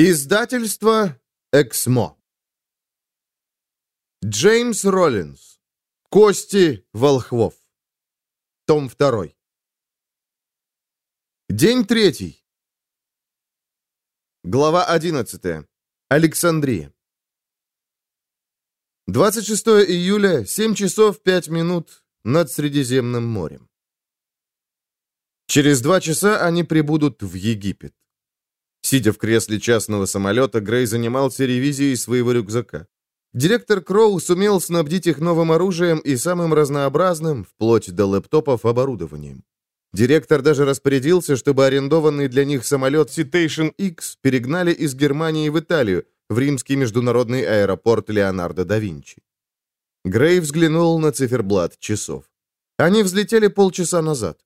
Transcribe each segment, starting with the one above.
Издательство «Эксмо». Джеймс Роллинс. Кости волхвов. Том 2. День третий. Глава 11. Александрия. 26 июля, 7 часов 5 минут над Средиземным морем. Через два часа они прибудут в Египет. Сидя в кресле частного самолета, Грей занимался ревизией своего рюкзака. Директор Кроу сумел снабдить их новым оружием и самым разнообразным, вплоть до лэптопов, оборудованием. Директор даже распорядился, чтобы арендованный для них самолет Citation X перегнали из Германии в Италию, в римский международный аэропорт Леонардо да Винчи. Грей взглянул на циферблат часов. Они взлетели полчаса назад.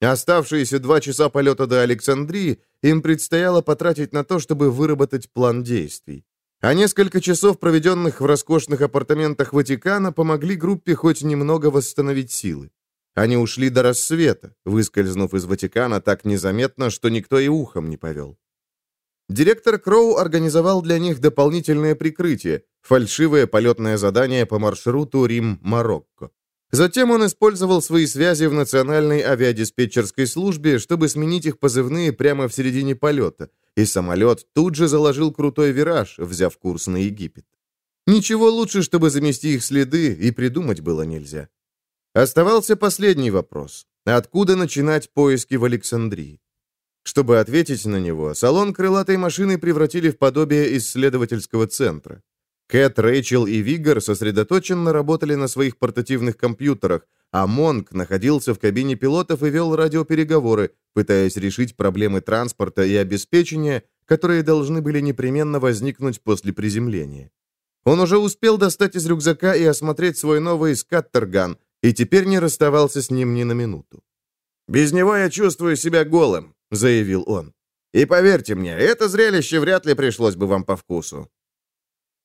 Оставшиеся два часа полета до Александрии им предстояло потратить на то, чтобы выработать план действий. А несколько часов, проведенных в роскошных апартаментах Ватикана, помогли группе хоть немного восстановить силы. Они ушли до рассвета, выскользнув из Ватикана так незаметно, что никто и ухом не повел. Директор Кроу организовал для них дополнительное прикрытие, фальшивое полетное задание по маршруту Рим-Марокко. Затем он использовал свои связи в Национальной авиадиспетчерской службе, чтобы сменить их позывные прямо в середине полета, и самолет тут же заложил крутой вираж, взяв курс на Египет. Ничего лучше, чтобы замести их следы, и придумать было нельзя. Оставался последний вопрос. Откуда начинать поиски в Александрии? Чтобы ответить на него, салон крылатой машины превратили в подобие исследовательского центра. Кэт, Рэйчел и Вигор сосредоточенно работали на своих портативных компьютерах, а Монк находился в кабине пилотов и вел радиопереговоры, пытаясь решить проблемы транспорта и обеспечения, которые должны были непременно возникнуть после приземления. Он уже успел достать из рюкзака и осмотреть свой новый скаттерган, и теперь не расставался с ним ни на минуту. «Без него я чувствую себя голым», — заявил он. «И поверьте мне, это зрелище вряд ли пришлось бы вам по вкусу».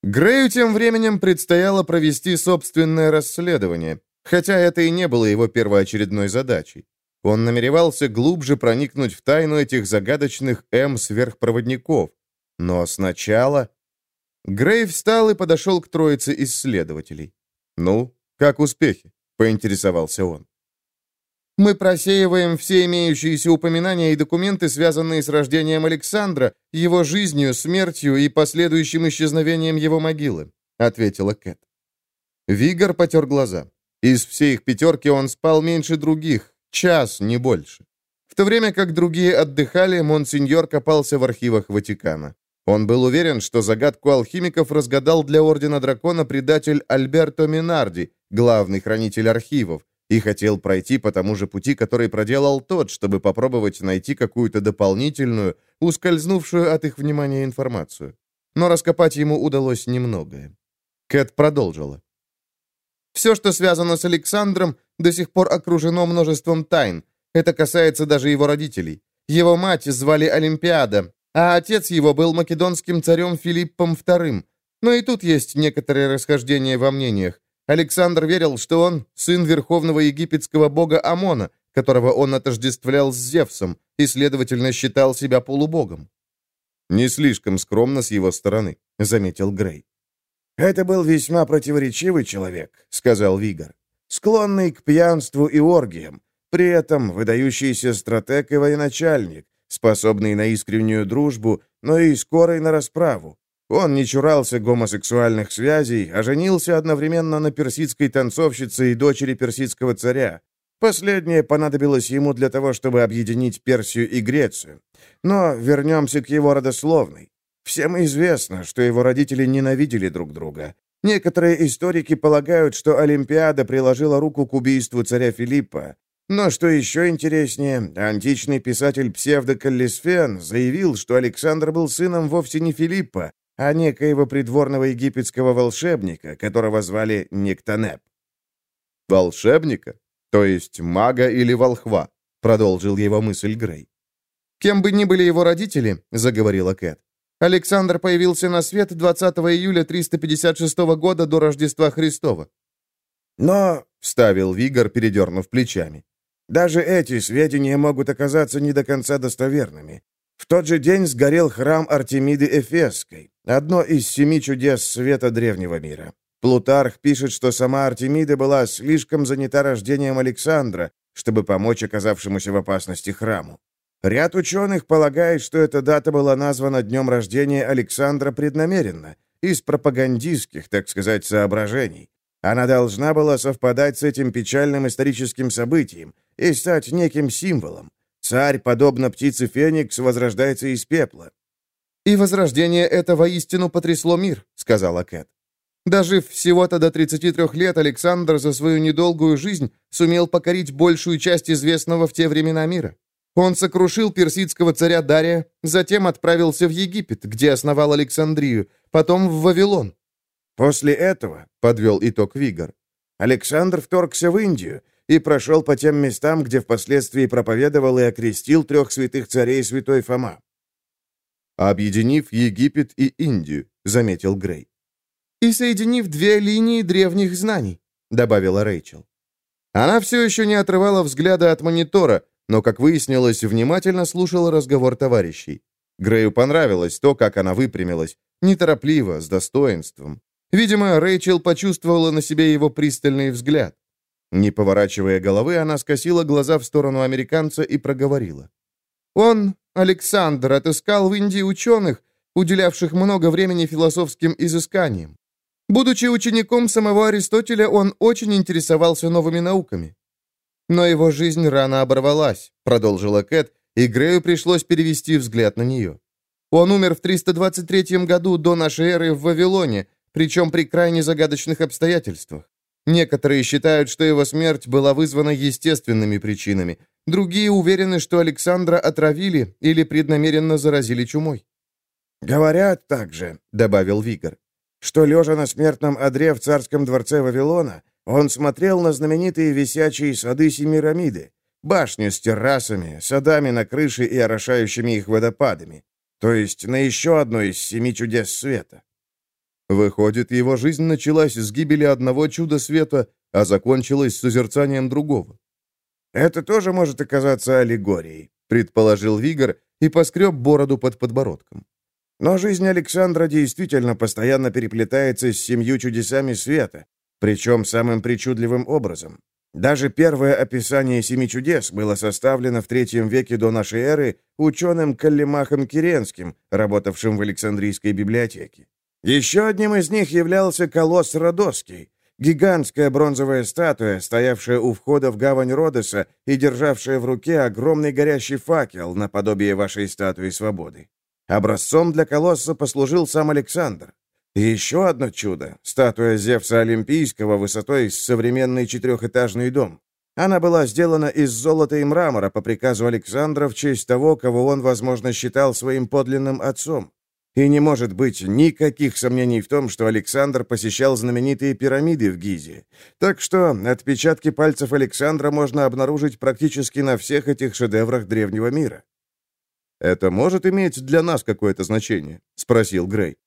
Грею тем временем предстояло провести собственное расследование, хотя это и не было его первоочередной задачей. Он намеревался глубже проникнуть в тайну этих загадочных М-сверхпроводников. Но сначала... Грей встал и подошел к троице исследователей. «Ну, как успехи?» — поинтересовался он. Мы просеиваем все имеющиеся упоминания и документы, связанные с рождением Александра, его жизнью, смертью и последующим исчезновением его могилы», — ответила Кэт. Вигор потер глаза. Из всей их пятерки он спал меньше других, час, не больше. В то время как другие отдыхали, монсеньор копался в архивах Ватикана. Он был уверен, что загадку алхимиков разгадал для Ордена Дракона предатель Альберто Минарди, главный хранитель архивов, и хотел пройти по тому же пути, который проделал тот, чтобы попробовать найти какую-то дополнительную, ускользнувшую от их внимания информацию. Но раскопать ему удалось немногое. Кэт продолжила. «Все, что связано с Александром, до сих пор окружено множеством тайн. Это касается даже его родителей. Его мать звали Олимпиада, а отец его был македонским царем Филиппом II. Но и тут есть некоторые расхождения во мнениях. Александр верил, что он сын верховного египетского бога Амона, которого он отождествлял с Зевсом, и, следовательно, считал себя полубогом. «Не слишком скромно с его стороны», — заметил Грей. «Это был весьма противоречивый человек», — сказал Вигор, «склонный к пьянству и оргиям, при этом выдающийся стратег и военачальник, способный на искреннюю дружбу, но и скорый на расправу. Он не чурался гомосексуальных связей, а женился одновременно на персидской танцовщице и дочери персидского царя. Последнее понадобилось ему для того, чтобы объединить Персию и Грецию. Но вернемся к его родословной. Всем известно, что его родители ненавидели друг друга. Некоторые историки полагают, что Олимпиада приложила руку к убийству царя Филиппа. Но что еще интереснее, античный писатель Псевдокаллисфен заявил, что Александр был сыном вовсе не Филиппа, а некоего придворного египетского волшебника, которого звали Нектанеп. «Волшебника? То есть мага или волхва?» — продолжил его мысль Грей. «Кем бы ни были его родители», — заговорила Кэт, Александр появился на свет 20 июля 356 года до Рождества Христова. «Но», — вставил Вигор, передернув плечами, «даже эти сведения могут оказаться не до конца достоверными. В тот же день сгорел храм Артемиды Эфесской, одно из семи чудес света древнего мира. Плутарх пишет, что сама Артемида была слишком занята рождением Александра, чтобы помочь оказавшемуся в опасности храму. Ряд ученых полагает, что эта дата была названа днем рождения Александра преднамеренно, из пропагандистских, так сказать, соображений. Она должна была совпадать с этим печальным историческим событием и стать неким символом. Царь, подобно птице Феникс, возрождается из пепла. «И возрождение это воистину потрясло мир», — сказала Кэт. Дожив всего-то до 33 лет, Александр за свою недолгую жизнь сумел покорить большую часть известного в те времена мира. Он сокрушил персидского царя Дария, затем отправился в Египет, где основал Александрию, потом в Вавилон. После этого, — подвел итог Вигор, — Александр вторгся в Индию и прошел по тем местам, где впоследствии проповедовал и окрестил трех святых царей святой Фома. «Объединив Египет и Индию», — заметил Грей. «И соединив две линии древних знаний», — добавила Рэйчел. Она все еще не отрывала взгляда от монитора, но, как выяснилось, внимательно слушала разговор товарищей. Грею понравилось то, как она выпрямилась, неторопливо, с достоинством. Видимо, Рэйчел почувствовала на себе его пристальный взгляд. Не поворачивая головы, она скосила глаза в сторону американца и проговорила. «Он, Александр, отыскал в Индии ученых, уделявших много времени философским изысканиям. Будучи учеником самого Аристотеля, он очень интересовался новыми науками. Но его жизнь рано оборвалась, продолжила Кэт, и Грею пришлось перевести взгляд на нее. Он умер в 323 году до нашей эры в Вавилоне, причем при крайне загадочных обстоятельствах. Некоторые считают, что его смерть была вызвана естественными причинами. Другие уверены, что Александра отравили или преднамеренно заразили чумой. «Говорят также», — добавил Вигор, «что, лежа на смертном одре в царском дворце Вавилона, он смотрел на знаменитые висячие сады Семирамиды, башню с террасами, садами на крыше и орошающими их водопадами, то есть на еще одно из семи чудес света. Выходит, его жизнь началась с гибели одного чуда света, а закончилась с созерцанием другого. «Это тоже может оказаться аллегорией», — предположил Вигор и поскреб бороду под подбородком. Но жизнь Александра действительно постоянно переплетается с семью чудесами света, причем самым причудливым образом. Даже первое описание семи чудес было составлено в третьем веке до нашей эры ученым Каллимахом Киренским, работавшим в Александрийской библиотеке. Еще одним из них являлся колосс Родоский, гигантская бронзовая статуя, стоявшая у входа в гавань Родоса и державшая в руке огромный горящий факел наподобие вашей статуи свободы. Образцом для колосса послужил сам Александр. Еще одно чудо — статуя Зевса Олимпийского высотой с современный четырехэтажный дом. Она была сделана из золота и мрамора по приказу Александра в честь того, кого он, возможно, считал своим подлинным отцом. И не может быть никаких сомнений в том, что Александр посещал знаменитые пирамиды в Гизе. Так что отпечатки пальцев Александра можно обнаружить практически на всех этих шедеврах древнего мира. «Это может иметь для нас какое-то значение?» — спросил Грей.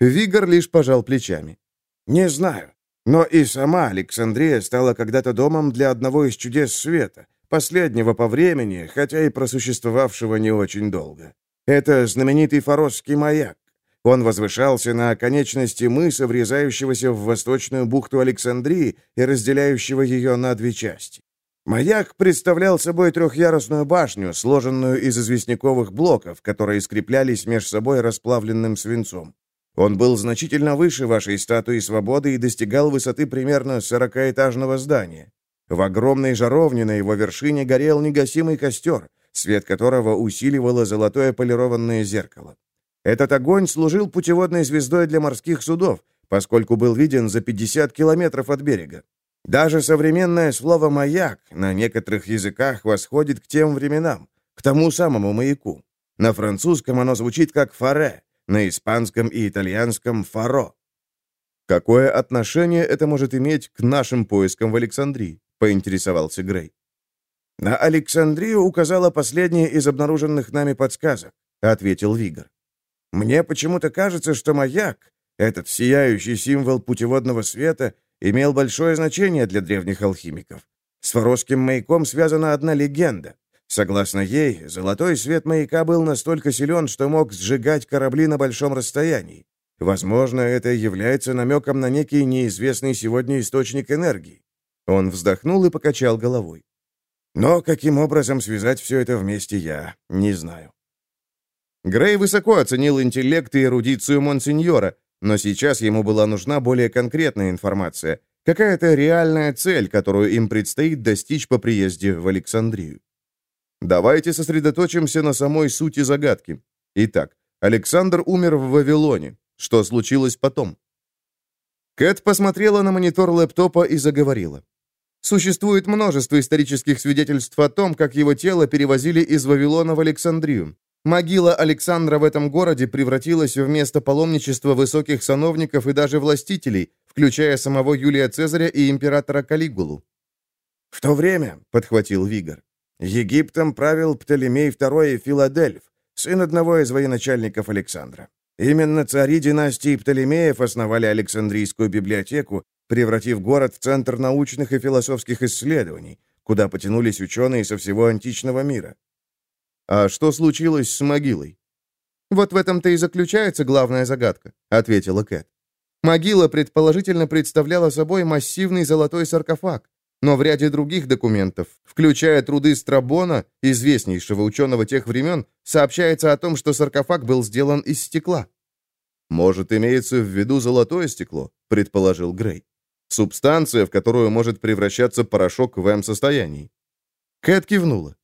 Вигор лишь пожал плечами. «Не знаю. Но и сама Александрия стала когда-то домом для одного из чудес света, последнего по времени, хотя и просуществовавшего не очень долго. Это знаменитый Форосский маяк. Он возвышался на оконечности мыса, врезающегося в восточную бухту Александрии и разделяющего ее на две части. Маяк представлял собой трехъярусную башню, сложенную из известняковых блоков, которые скреплялись между собой расплавленным свинцом. Он был значительно выше вашей статуи свободы и достигал высоты примерно сорокаэтажного здания. В огромной жаровне на его вершине горел негасимый костер, свет которого усиливало золотое полированное зеркало. Этот огонь служил путеводной звездой для морских судов, поскольку был виден за 50 километров от берега. Даже современное слово «маяк» на некоторых языках восходит к тем временам, к тому самому маяку. На французском оно звучит как «фаре», на испанском и итальянском «фаро». «Какое отношение это может иметь к нашим поискам в Александрии?» — поинтересовался Грей. «На Александрию указала последняя из обнаруженных нами подсказок», — ответил Вигор. «Мне почему-то кажется, что маяк, этот сияющий символ путеводного света, имел большое значение для древних алхимиков. С Форосским маяком связана одна легенда. Согласно ей, золотой свет маяка был настолько силен, что мог сжигать корабли на большом расстоянии. Возможно, это является намеком на некий неизвестный сегодня источник энергии. Он вздохнул и покачал головой. Но каким образом связать все это вместе, я не знаю. Грей высоко оценил интеллект и эрудицию Монсеньора, но сейчас ему была нужна более конкретная информация, какая-то реальная цель, которую им предстоит достичь по приезде в Александрию. Давайте сосредоточимся на самой сути загадки. Итак, Александр умер в Вавилоне. Что случилось потом? Кэт посмотрела на монитор лэптопа и заговорила. Существует множество исторических свидетельств о том, как его тело перевозили из Вавилона в Александрию. Могила Александра в этом городе превратилась в место паломничества высоких сановников и даже властителей, включая самого Юлия Цезаря и императора Калигулу. «В то время», — подхватил Вигор, — «Египтом правил Птолемей II Филадельф, сын одного из военачальников Александра. Именно цари династии Птолемеев основали Александрийскую библиотеку, превратив город в центр научных и философских исследований, куда потянулись ученые со всего античного мира. «А что случилось с могилой?» «Вот в этом-то и заключается главная загадка», — ответила Кэт. Могила, предположительно, представляла собой массивный золотой саркофаг, но в ряде других документов, включая труды Страбона, известнейшего ученого тех времен, сообщается о том, что саркофаг был сделан из стекла. «Может, имеется в виду золотое стекло», — предположил Грей. «Субстанция, в которую может превращаться порошок в М-состоянии». Кэт кивнула.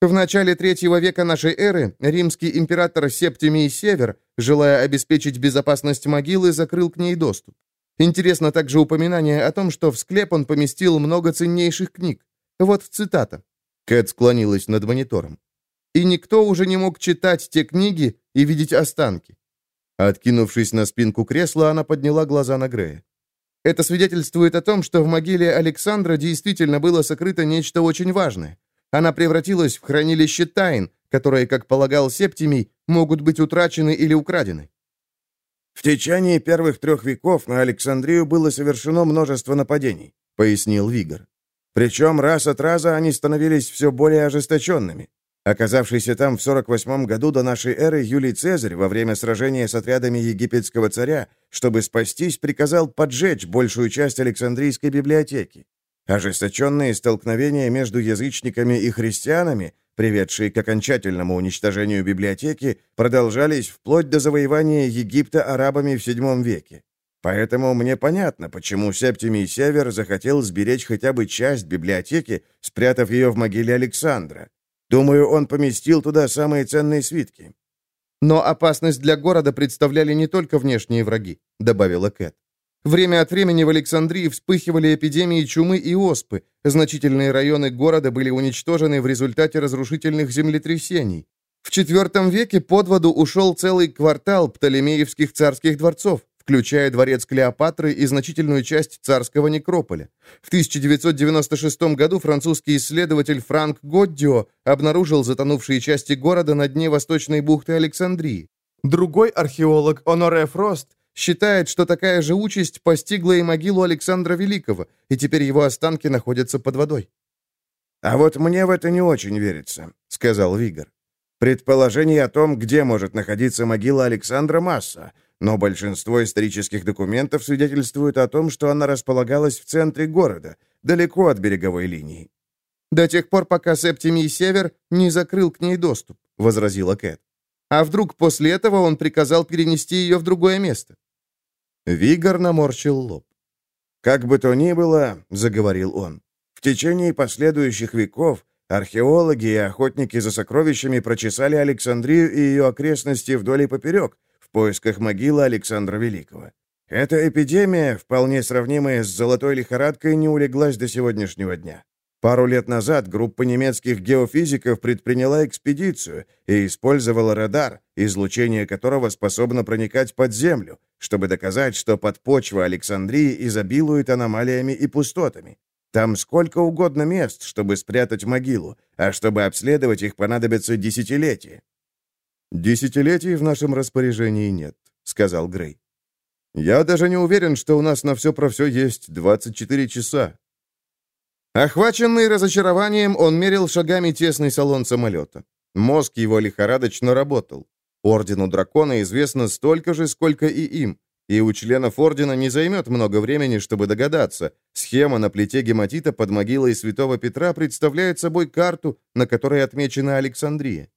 В начале третьего века нашей эры римский император Септимий Север, желая обеспечить безопасность могилы, закрыл к ней доступ. Интересно также упоминание о том, что в склеп он поместил много ценнейших книг. Вот цитата. Кэт склонилась над монитором. «И никто уже не мог читать те книги и видеть останки». Откинувшись на спинку кресла, она подняла глаза на Грея. Это свидетельствует о том, что в могиле Александра действительно было сокрыто нечто очень важное. Она превратилась в хранилище тайн, которые, как полагал Септимий, могут быть утрачены или украдены. «В течение первых трех веков на Александрию было совершено множество нападений», — пояснил Вигор. «Причем раз от раза они становились все более ожесточенными. Оказавшийся там в 48 году до нашей эры Юлий Цезарь во время сражения с отрядами египетского царя, чтобы спастись, приказал поджечь большую часть Александрийской библиотеки. Ожесточенные столкновения между язычниками и христианами, приведшие к окончательному уничтожению библиотеки, продолжались вплоть до завоевания Египта арабами в VII веке. Поэтому мне понятно, почему Септимий Север захотел сберечь хотя бы часть библиотеки, спрятав ее в могиле Александра. Думаю, он поместил туда самые ценные свитки. «Но опасность для города представляли не только внешние враги», — добавила Кэт. Время от времени в Александрии вспыхивали эпидемии чумы и оспы. Значительные районы города были уничтожены в результате разрушительных землетрясений. В IV веке под воду ушел целый квартал птолемеевских царских дворцов, включая дворец Клеопатры и значительную часть царского некрополя. В 1996 году французский исследователь Франк Годдио обнаружил затонувшие части города на дне восточной бухты Александрии. Другой археолог Оноре Фрост Считает, что такая же участь постигла и могилу Александра Великого, и теперь его останки находятся под водой. «А вот мне в это не очень верится», — сказал Вигор. «Предположений о том, где может находиться могила Александра, масса, но большинство исторических документов свидетельствуют о том, что она располагалась в центре города, далеко от береговой линии». «До тех пор, пока Септимий Север не закрыл к ней доступ», — возразила Кэт. «А вдруг после этого он приказал перенести ее в другое место?» Вигор наморщил лоб. «Как бы то ни было», — заговорил он, — «в течение последующих веков археологи и охотники за сокровищами прочесали Александрию и ее окрестности вдоль и поперек поисках могилы Александра Великого. Эта эпидемия, вполне сравнимая с золотой лихорадкой, не улеглась до сегодняшнего дня. Пару лет назад группа немецких геофизиков предприняла экспедицию и использовала радар, излучение которого способно проникать под землю, чтобы доказать, что подпочва Александрии изобилует аномалиями и пустотами. Там сколько угодно мест, чтобы спрятать могилу, а чтобы обследовать их понадобятся десятилетия. «Десятилетий в нашем распоряжении нет», — сказал Грей. «Я даже не уверен, что у нас на все про все есть 24 часа. Охваченный разочарованием, он мерил шагами тесный салон самолета. Мозг его лихорадочно работал. Ордену Дракона известно столько же, сколько и им, и у членов Ордена не займет много времени, чтобы догадаться. Схема на плите гематита под могилой святого Петра представляет собой карту, на которой отмечена Александрия.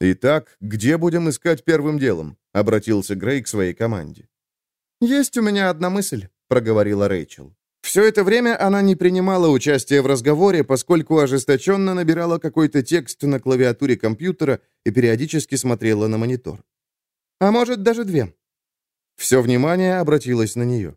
«Итак, где будем искать первым делом?» — обратился Грей к своей команде. «Есть у меня одна мысль», — проговорила Рэйчел. Все это время она не принимала участия в разговоре, поскольку ожесточенно набирала какой-то текст на клавиатуре компьютера и периодически смотрела на монитор. «А может, даже две». Все внимание обратилось на нее.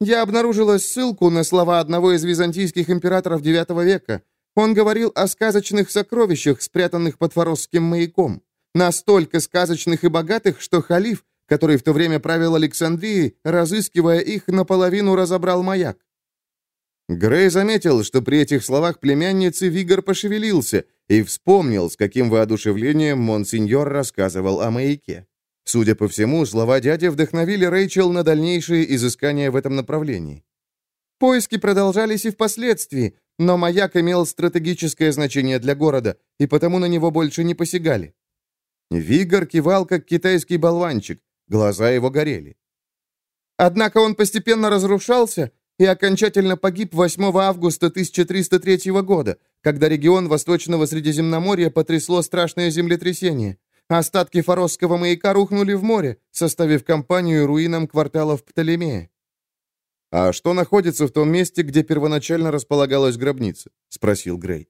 «Я обнаружила ссылку на слова одного из византийских императоров IX века. Он говорил о сказочных сокровищах, спрятанных под Форосским маяком. Настолько сказочных и богатых, что халиф который в то время правил Александрией, разыскивая их, наполовину разобрал маяк. Грей заметил, что при этих словах племянницы Вигор пошевелился и вспомнил, с каким воодушевлением монсеньор рассказывал о маяке. Судя по всему, слова дяди вдохновили Рэйчел на дальнейшие изыскания в этом направлении. Поиски продолжались и впоследствии, но маяк имел стратегическое значение для города, и потому на него больше не посягали. Вигор кивал, как китайский болванчик, Глаза его горели. Однако он постепенно разрушался и окончательно погиб 8 августа 1303 года, когда регион Восточного Средиземноморья потрясло страшное землетрясение. Остатки Форосского маяка рухнули в море, составив компанию руинам кварталов Птолемея. «А что находится в том месте, где первоначально располагалась гробница?» — спросил Грей.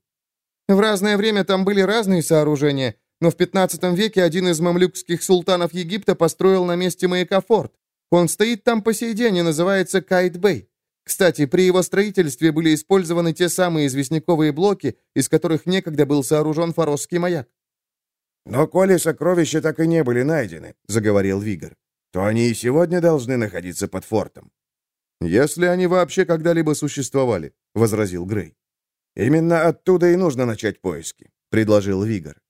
«В разное время там были разные сооружения, но в 15 веке один из мамлюкских султанов Египта построил на месте маяка форт. Он стоит там по сей день и называется Кайт-Бэй. Кстати, при его строительстве были использованы те самые известняковые блоки, из которых некогда был сооружен форосский маяк. «Но коли сокровища так и не были найдены», — заговорил Вигор, «то они и сегодня должны находиться под фортом». «Если они вообще когда-либо существовали», — возразил Грей. «Именно оттуда и нужно начать поиски», — предложил Вигор.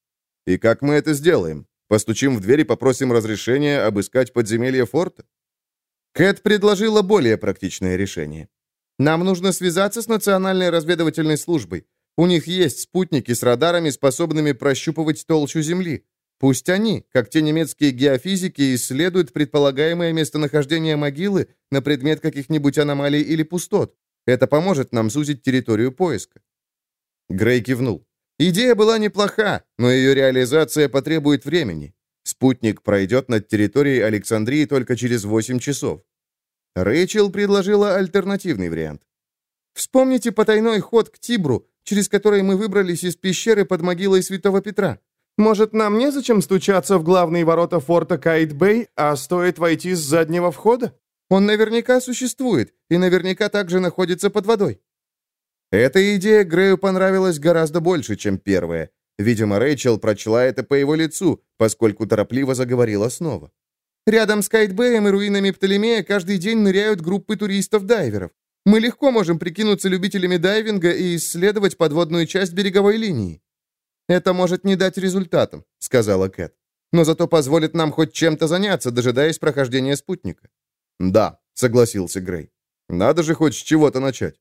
И как мы это сделаем? Постучим в дверь и попросим разрешения обыскать подземелье форта? Кэт предложила более практичное решение. Нам нужно связаться с Национальной разведывательной службой. У них есть спутники с радарами, способными прощупывать толщу Земли. Пусть они, как те немецкие геофизики, исследуют предполагаемое местонахождение могилы на предмет каких-нибудь аномалий или пустот. Это поможет нам сузить территорию поиска. Грей кивнул. Идея была неплоха, но ее реализация потребует времени. Спутник пройдет над территорией Александрии только через 8 часов. Рэйчел предложила альтернативный вариант. «Вспомните потайной ход к Тибру, через который мы выбрались из пещеры под могилой Святого Петра. Может, нам незачем стучаться в главные ворота форта Кайт-Бэй, а стоит войти с заднего входа? Он наверняка существует и наверняка также находится под водой». Эта идея Грею понравилась гораздо больше, чем первая. Видимо, Рэйчел прочла это по его лицу, поскольку торопливо заговорила снова. «Рядом с Кайтбэем и руинами Птолемея каждый день ныряют группы туристов-дайверов. Мы легко можем прикинуться любителями дайвинга и исследовать подводную часть береговой линии». «Это может не дать результатом», — сказала Кэт. «Но зато позволит нам хоть чем-то заняться, дожидаясь прохождения спутника». «Да», — согласился Грей. «Надо же хоть с чего-то начать».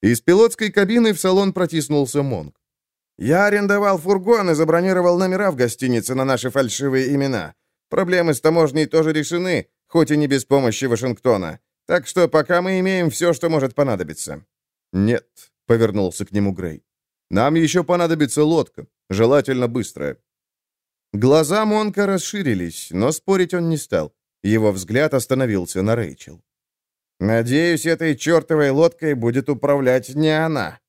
Из пилотской кабины в салон протиснулся Монг. «Я арендовал фургон и забронировал номера в гостинице на наши фальшивые имена. Проблемы с таможней тоже решены, хоть и не без помощи Вашингтона. Так что пока мы имеем все, что может понадобиться». «Нет», — повернулся к нему Грей. «Нам еще понадобится лодка, желательно быстрая». Глаза Монка расширились, но спорить он не стал. Его взгляд остановился на Рэйчел. Надеюсь, этой чертовой лодкой будет управлять не она.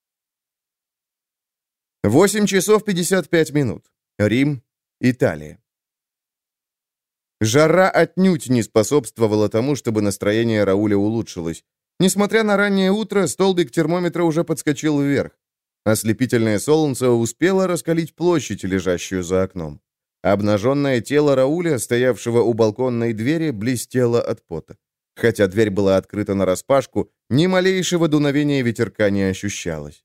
8 часов 55 минут. Рим, Италия. Жара отнюдь не способствовала тому, чтобы настроение Рауля улучшилось. Несмотря на раннее утро, столбик термометра уже подскочил вверх. Ослепительное солнце успело раскалить площадь, лежащую за окном. Обнаженное тело Рауля, стоявшего у балконной двери, блестело от пота. Хотя дверь была открыта нараспашку, ни малейшего дуновения ветерка не ощущалось.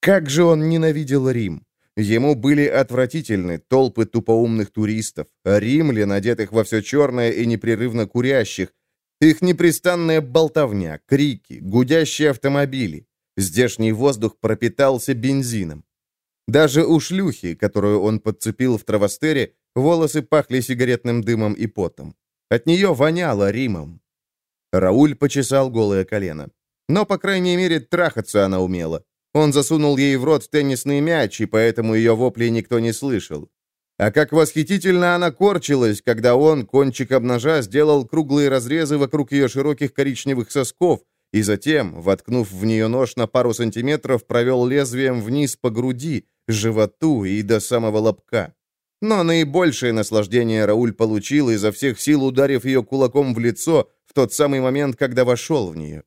Как же он ненавидел Рим! Ему были отвратительны толпы тупоумных туристов, римлян, одетых во все черное и непрерывно курящих, их непрестанная болтовня, крики, гудящие автомобили. Здешний воздух пропитался бензином. Даже у шлюхи, которую он подцепил в травостере, волосы пахли сигаретным дымом и потом. От нее воняло Римом. Рауль почесал голое колено. Но, по крайней мере, трахаться она умела. Он засунул ей в рот теннисный мяч, и поэтому ее вопли никто не слышал. А как восхитительно она корчилась, когда он, кончиком ножа, сделал круглые разрезы вокруг ее широких коричневых сосков, и затем, воткнув в нее нож на пару сантиметров, провел лезвием вниз по груди, животу и до самого лобка. Но наибольшее наслаждение Рауль получил, изо всех сил ударив ее кулаком в лицо в тот самый момент, когда вошел в нее.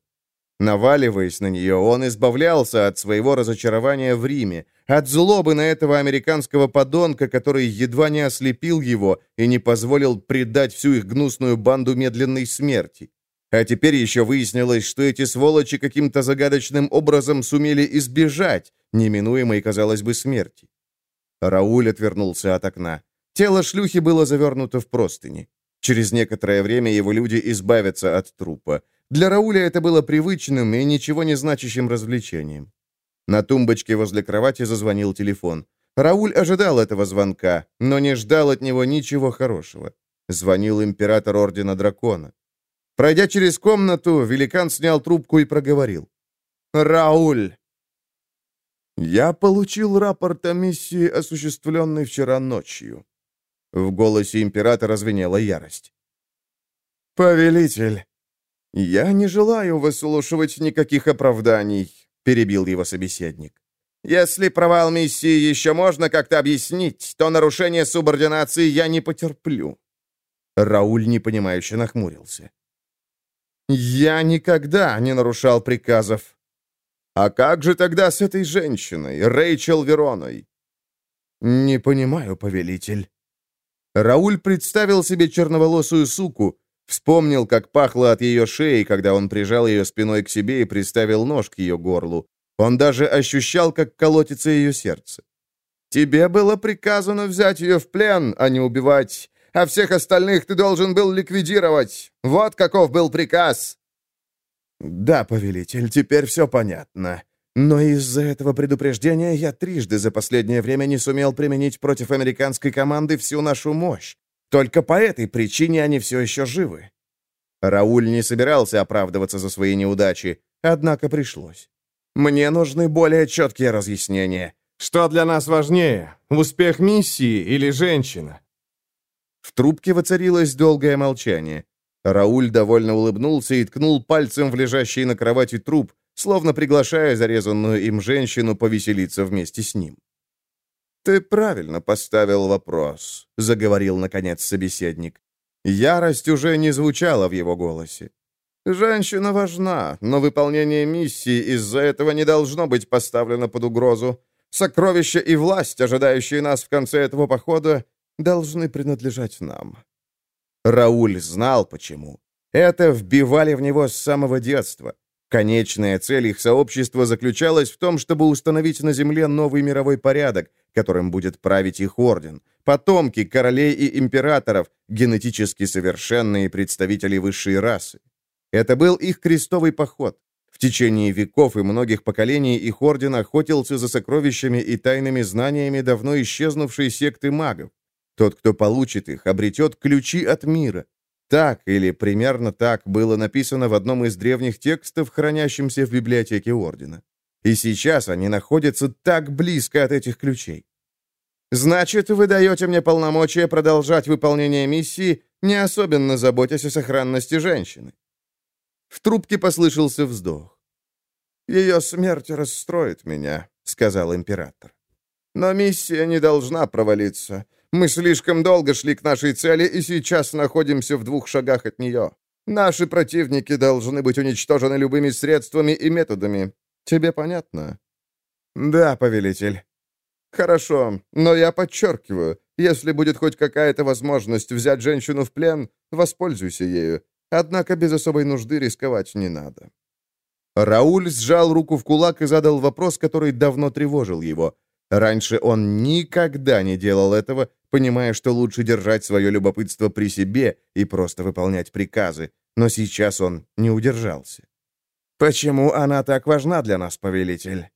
Наваливаясь на нее, он избавлялся от своего разочарования в Риме, от злобы на этого американского подонка, который едва не ослепил его и не позволил предать всю их гнусную банду медленной смерти. А теперь еще выяснилось, что эти сволочи каким-то загадочным образом сумели избежать неминуемой, казалось бы, смерти. Рауль отвернулся от окна. Тело шлюхи было завернуто в простыни. Через некоторое время его люди избавятся от трупа. Для Рауля это было привычным и ничего не значащим развлечением. На тумбочке возле кровати зазвонил телефон. Рауль ожидал этого звонка, но не ждал от него ничего хорошего. Звонил император Ордена Дракона. Пройдя через комнату, великан снял трубку и проговорил. «Рауль!» «Я получил рапорт о миссии, осуществленной вчера ночью». В голосе императора звенела ярость. «Повелитель, я не желаю выслушивать никаких оправданий», — перебил его собеседник. «Если провал миссии еще можно как-то объяснить, то нарушение субординации я не потерплю». Рауль непонимающе нахмурился. «Я никогда не нарушал приказов». «А как же тогда с этой женщиной, Рэйчел Вероной?» «Не понимаю, повелитель». Рауль представил себе черноволосую суку, вспомнил, как пахло от ее шеи, когда он прижал ее спиной к себе и приставил нож к ее горлу. Он даже ощущал, как колотится ее сердце. «Тебе было приказано взять ее в плен, а не убивать а всех остальных ты должен был ликвидировать. Вот каков был приказ!» «Да, повелитель, теперь все понятно. Но из-за этого предупреждения я трижды за последнее время не сумел применить против американской команды всю нашу мощь. Только по этой причине они все еще живы». Рауль не собирался оправдываться за свои неудачи, однако пришлось. «Мне нужны более четкие разъяснения. Что для нас важнее, успех миссии или женщина?» В трубке воцарилось долгое молчание. Рауль довольно улыбнулся и ткнул пальцем в лежащий на кровати труп, словно приглашая зарезанную им женщину повеселиться вместе с ним. «Ты правильно поставил вопрос», — заговорил, наконец, собеседник. Ярость уже не звучала в его голосе. «Женщина важна, но выполнение миссии из-за этого не должно быть поставлено под угрозу. Сокровища и власть, ожидающие нас в конце этого похода, должны принадлежать нам». Рауль знал почему. Это вбивали в него с самого детства. Конечная цель их сообщества заключалась в том, чтобы установить на Земле новый мировой порядок, которым будет править их орден, потомки королей и императоров, генетически совершенные представители высшей расы. Это был их крестовый поход. В течение веков и многих поколений их орден охотился за сокровищами и тайными знаниями давно исчезнувшей секты магов. Тот, кто получит их, обретет ключи от мира. Так или примерно так было написано в одном из древних текстов, хранящемся в библиотеке Ордена. И сейчас они находятся так близко от этих ключей. «Значит, вы даете мне полномочия продолжать выполнение миссии, не особенно заботясь о сохранности женщины». В трубке послышался вздох. «Ее смерть расстроит меня», — сказал император. «Но миссия не должна провалиться. Мы слишком долго шли к нашей цели и сейчас находимся в двух шагах от нее. Наши противники должны быть уничтожены любыми средствами и методами. Тебе понятно? Да, повелитель. Хорошо, но я подчеркиваю, если будет хоть какая-то возможность взять женщину в плен, воспользуйся ею. Однако без особой нужды рисковать не надо. Рауль сжал руку в кулак и задал вопрос, который давно тревожил его. Раньше он никогда не делал этого, понимая, что лучше держать свое любопытство при себе и просто выполнять приказы, но сейчас он не удержался. Почему она так важна для нас, повелитель?»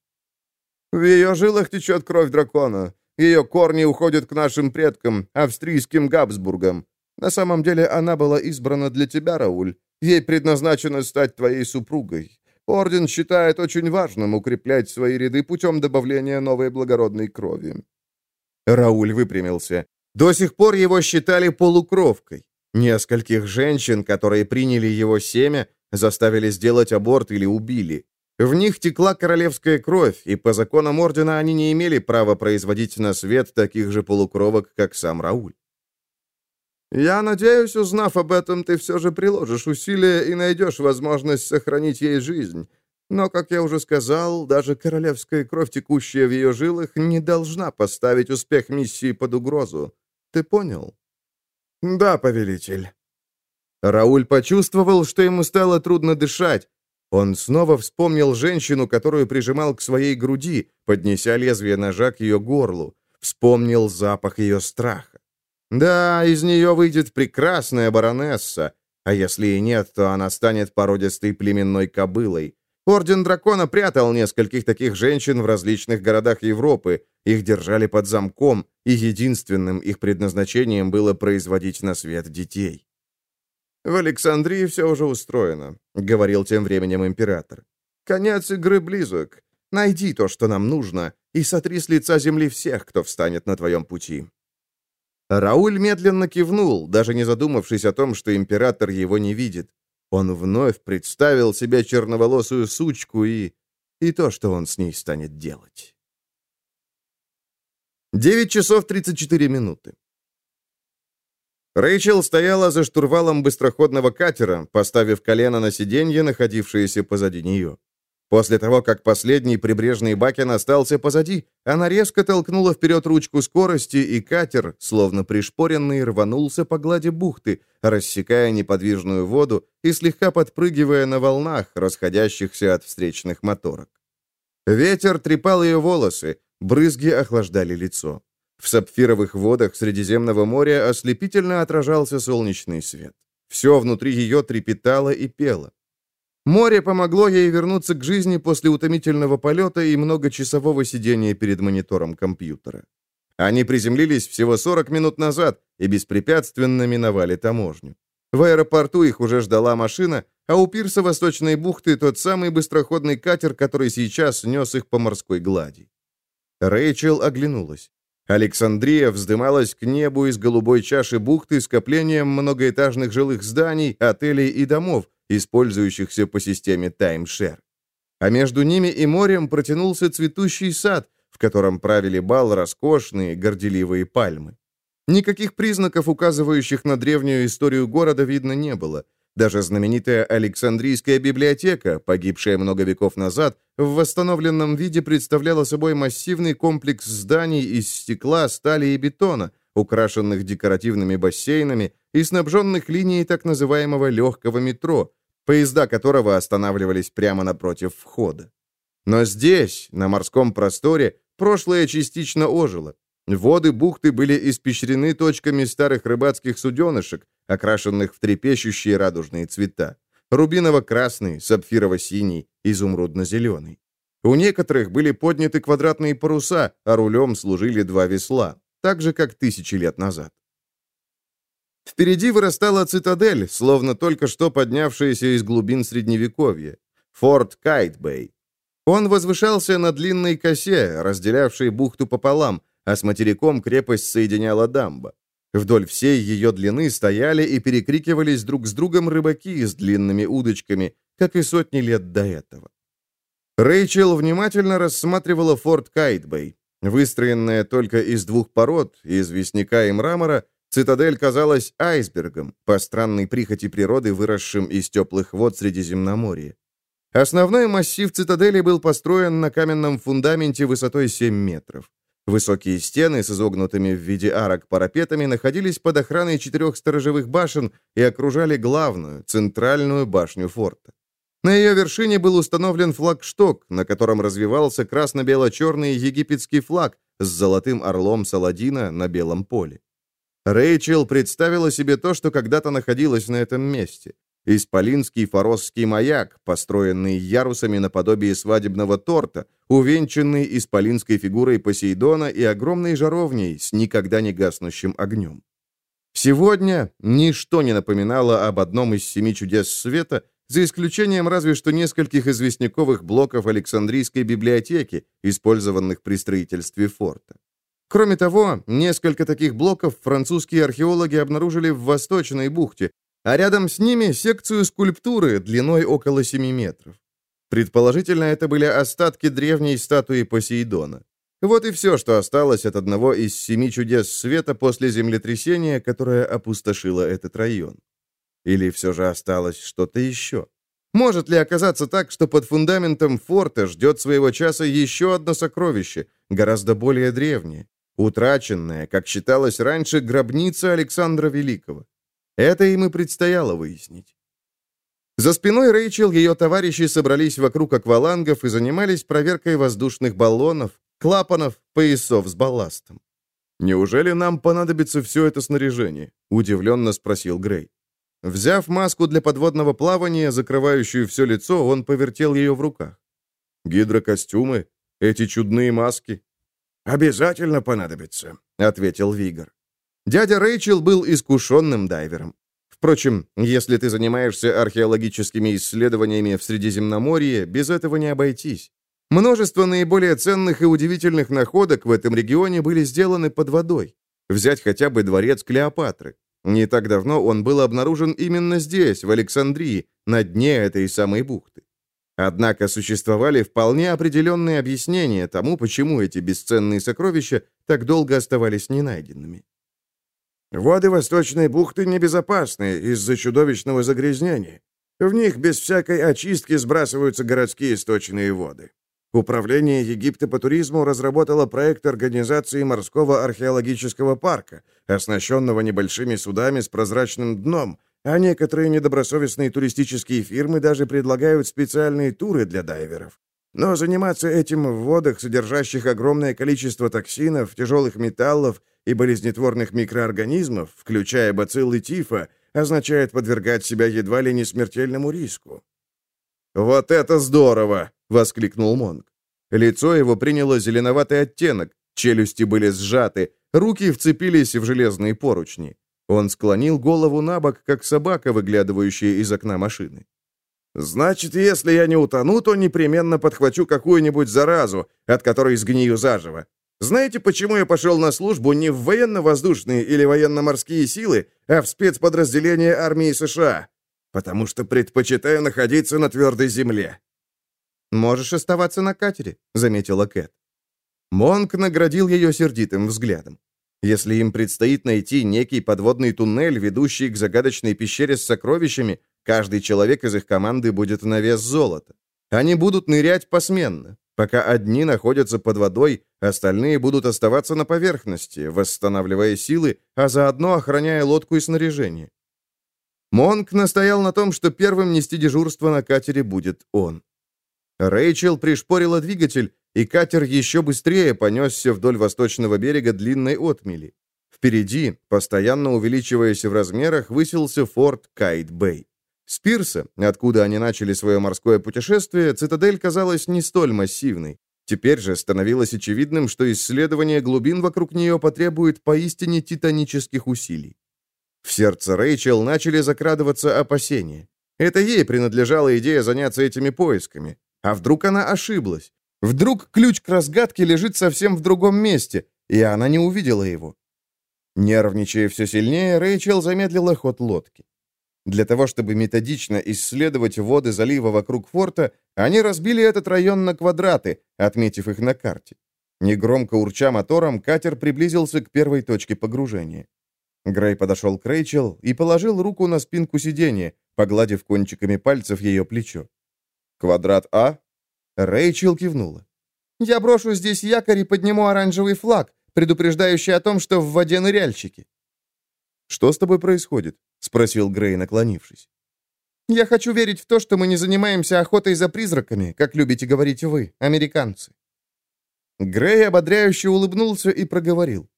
«В ее жилах течет кровь дракона. Ее корни уходят к нашим предкам, австрийским Габсбургам. На самом деле она была избрана для тебя, Рауль. Ей предназначено стать твоей супругой. Орден считает очень важным укреплять свои ряды путем добавления новой благородной крови». Рауль выпрямился. До сих пор его считали полукровкой. Нескольких женщин, которые приняли его семя, заставили сделать аборт или убили. В них текла королевская кровь, и по законам Ордена они не имели права производить на свет таких же полукровок, как сам Рауль. «Я надеюсь, узнав об этом, ты все же приложишь усилия и найдешь возможность сохранить ей жизнь. Но, как я уже сказал, даже королевская кровь, текущая в ее жилах, не должна поставить успех миссии под угрозу. Ты понял?» «Да, повелитель». Рауль почувствовал, что ему стало трудно дышать. Он снова вспомнил женщину, которую прижимал к своей груди, поднеся лезвие ножа к ее горлу. Вспомнил запах ее страха. Да, из нее выйдет прекрасная баронесса, а если и нет, то она станет породистой племенной кобылой. Орден Дракона прятал нескольких таких женщин в различных городах Европы, их держали под замком, и единственным их предназначением было производить на свет детей. «В Александрии все уже устроено», — говорил тем временем император. «Конец игры близок. Найди то, что нам нужно, и сотри с лица земли всех, кто встанет на твоем пути». Рауль медленно кивнул, даже не задумавшись о том, что император его не видит. Он вновь представил себе черноволосую сучку и... и то, что он с ней станет делать. 9 часов 34 минуты. Рэйчел стояла за штурвалом быстроходного катера, поставив колено на сиденье, находившееся позади нее. После того, как последний прибрежный бакен остался позади, она резко толкнула вперед ручку скорости, и катер, словно пришпоренный, рванулся по глади бухты, рассекая неподвижную воду и слегка подпрыгивая на волнах, расходящихся от встречных моторок. Ветер трепал ее волосы, брызги охлаждали лицо. В сапфировых водах Средиземного моря ослепительно отражался солнечный свет. Все внутри ее трепетало и пело. Море помогло ей вернуться к жизни после утомительного полета и многочасового сидения перед монитором компьютера. Они приземлились всего 40 минут назад и беспрепятственно миновали таможню. В аэропорту их уже ждала машина, а у пирса Восточной бухты тот самый быстроходный катер, который сейчас нес их по морской глади. Рэйчел оглянулась. Александрия вздымалась к небу из голубой чаши бухты скоплением многоэтажных жилых зданий, отелей и домов, использующихся по системе таймшер. А между ними и морем протянулся цветущий сад, в котором правили бал роскошные, горделивые пальмы. Никаких признаков, указывающих на древнюю историю города, видно не было. Даже знаменитая Александрийская библиотека, погибшая много веков назад, в восстановленном виде представляла собой массивный комплекс зданий из стекла, стали и бетона, украшенных декоративными бассейнами и снабженных линией так называемого легкого метро, поезда которого останавливались прямо напротив входа. Но здесь, на морском просторе, прошлое частично ожило. Воды бухты были испещрены точками старых рыбацких суденышек, окрашенных в трепещущие радужные цвета. Рубиново-красный, сапфирово-синий, изумрудно-зеленый. У некоторых были подняты квадратные паруса, а рулем служили два весла, так же, как тысячи лет назад. Впереди вырастала цитадель, словно только что поднявшаяся из глубин Средневековья. Форт Кайтбэй. Он возвышался на длинной косе, разделявшей бухту пополам, а с материком крепость соединяла дамба. Вдоль всей ее длины стояли и перекрикивались друг с другом рыбаки с длинными удочками, как и сотни лет до этого. Рэйчел внимательно рассматривала форт Кайтбэй. Выстроенная только из двух пород, известняка и мрамора, Цитадель казалась айсбергом, по странной прихоти природы, выросшим из теплых вод Средиземноморья. Основной массив цитадели был построен на каменном фундаменте высотой 7 метров. Высокие стены с изогнутыми в виде арок парапетами находились под охраной четырех сторожевых башен и окружали главную, центральную башню форта. На ее вершине был установлен флагшток, на котором развивался красно-бело-черный египетский флаг с золотым орлом Саладина на белом поле. Рэйчел представила себе то, что когда-то находилось на этом месте. Исполинский форосский маяк, построенный ярусами наподобие свадебного торта, увенчанный исполинской фигурой Посейдона и огромной жаровней с никогда не гаснущим огнем. Сегодня ничто не напоминало об одном из семи чудес света, за исключением разве что нескольких известняковых блоков Александрийской библиотеки, использованных при строительстве форта. Кроме того, несколько таких блоков французские археологи обнаружили в Восточной бухте, а рядом с ними секцию скульптуры длиной около 7 метров. Предположительно, это были остатки древней статуи Посейдона. Вот и все, что осталось от одного из семи чудес света после землетрясения, которое опустошило этот район. Или все же осталось что-то еще? Может ли оказаться так, что под фундаментом форта ждет своего часа еще одно сокровище, гораздо более древнее, утраченное, как считалось раньше, гробница Александра Великого? Это им и предстояло выяснить. За спиной Рэйчел ее товарищи собрались вокруг аквалангов и занимались проверкой воздушных баллонов, клапанов, поясов с балластом. «Неужели нам понадобится все это снаряжение?» — удивленно спросил Грей. Взяв маску для подводного плавания, закрывающую все лицо, он повертел ее в руках. «Гидрокостюмы? Эти чудные маски?» «Обязательно понадобится», — ответил Вигор. Дядя Рэйчел был искушенным дайвером. Впрочем, если ты занимаешься археологическими исследованиями в Средиземноморье, без этого не обойтись. Множество наиболее ценных и удивительных находок в этом регионе были сделаны под водой. Взять хотя бы дворец Клеопатры. Не так давно он был обнаружен именно здесь, в Александрии, на дне этой самой бухты. Однако существовали вполне определенные объяснения тому, почему эти бесценные сокровища так долго оставались ненайденными. Воды Восточной бухты небезопасны из-за чудовищного загрязнения. В них без всякой очистки сбрасываются городские сточные воды. Управление Египта по туризму разработало проект организации морского археологического парка, оснащенного небольшими судами с прозрачным дном, а некоторые недобросовестные туристические фирмы даже предлагают специальные туры для дайверов. Но заниматься этим в водах, содержащих огромное количество токсинов, тяжелых металлов и болезнетворных микроорганизмов, включая бациллы тифа, означает подвергать себя едва ли не смертельному риску. «Вот это здорово!» — воскликнул Монг. Лицо его приняло зеленоватый оттенок, челюсти были сжаты, руки вцепились в железные поручни. Он склонил голову на бок, как собака, выглядывающая из окна машины. «Значит, если я не утону, то непременно подхвачу какую-нибудь заразу, от которой сгнию заживо. Знаете, почему я пошел на службу не в военно-воздушные или военно-морские силы, а в спецподразделение армии США? Потому что предпочитаю находиться на твердой земле». «Можешь оставаться на катере», — заметила Кэт. Монк наградил ее сердитым взглядом. Если им предстоит найти некий подводный туннель, ведущий к загадочной пещере с сокровищами, каждый человек из их команды будет на вес золота. Они будут нырять посменно. Пока одни находятся под водой, остальные будут оставаться на поверхности, восстанавливая силы, а заодно охраняя лодку и снаряжение. Монк настоял на том, что первым нести дежурство на катере будет он. Рэйчел пришпорила двигатель, и катер еще быстрее понесся вдоль восточного берега длинной отмели. Впереди, постоянно увеличиваясь в размерах, высился форт Кайт-Бэй. С пирса, откуда они начали свое морское путешествие, цитадель казалась не столь массивной. Теперь же становилось очевидным, что исследование глубин вокруг нее потребует поистине титанических усилий. В сердце Рэйчел начали закрадываться опасения. Это ей принадлежала идея заняться этими поисками. А вдруг она ошиблась? Вдруг ключ к разгадке лежит совсем в другом месте, и она не увидела его? Нервничая все сильнее, Рэйчел замедлила ход лодки. Для того, чтобы методично исследовать воды залива вокруг форта, они разбили этот район на квадраты, отметив их на карте. Негромко урча мотором, катер приблизился к первой точке погружения. Грей подошел к Рэйчел и положил руку на спинку сиденья, погладив кончиками пальцев ее плечо. «Квадрат А?» Рэйчел кивнула. «Я брошу здесь якорь и подниму оранжевый флаг, предупреждающий о том, что в воде ныряльщики». «Что с тобой происходит?» — спросил Грей, наклонившись. «Я хочу верить в то, что мы не занимаемся охотой за призраками, как любите говорить вы, американцы». Грей ободряюще улыбнулся и проговорил.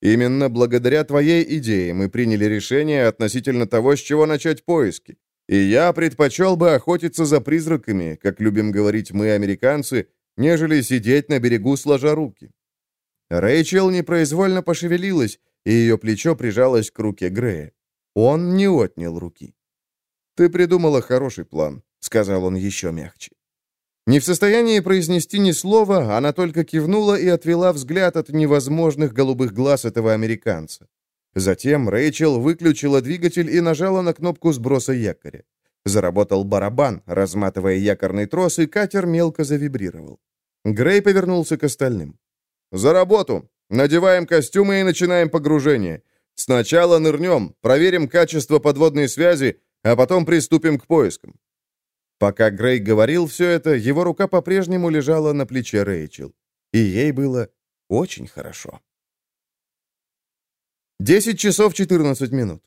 «Именно благодаря твоей идее мы приняли решение относительно того, с чего начать поиски. И я предпочел бы охотиться за призраками, как любим говорить мы, американцы, нежели сидеть на берегу сложа руки». Рэйчел непроизвольно пошевелилась, и ее плечо прижалось к руке Грея. Он не отнял руки. «Ты придумала хороший план», — сказал он еще мягче. Не в состоянии произнести ни слова, она только кивнула и отвела взгляд от невозможных голубых глаз этого американца. Затем Рэйчел выключила двигатель и нажала на кнопку сброса якоря. Заработал барабан, разматывая якорный трос, и катер мелко завибрировал. Грей повернулся к остальным. «За работу! Надеваем костюмы и начинаем погружение. Сначала нырнем, проверим качество подводной связи, а потом приступим к поискам. Пока Грей говорил все это, его рука по-прежнему лежала на плече Рэйчел. И ей было очень хорошо. 10 часов 14 минут.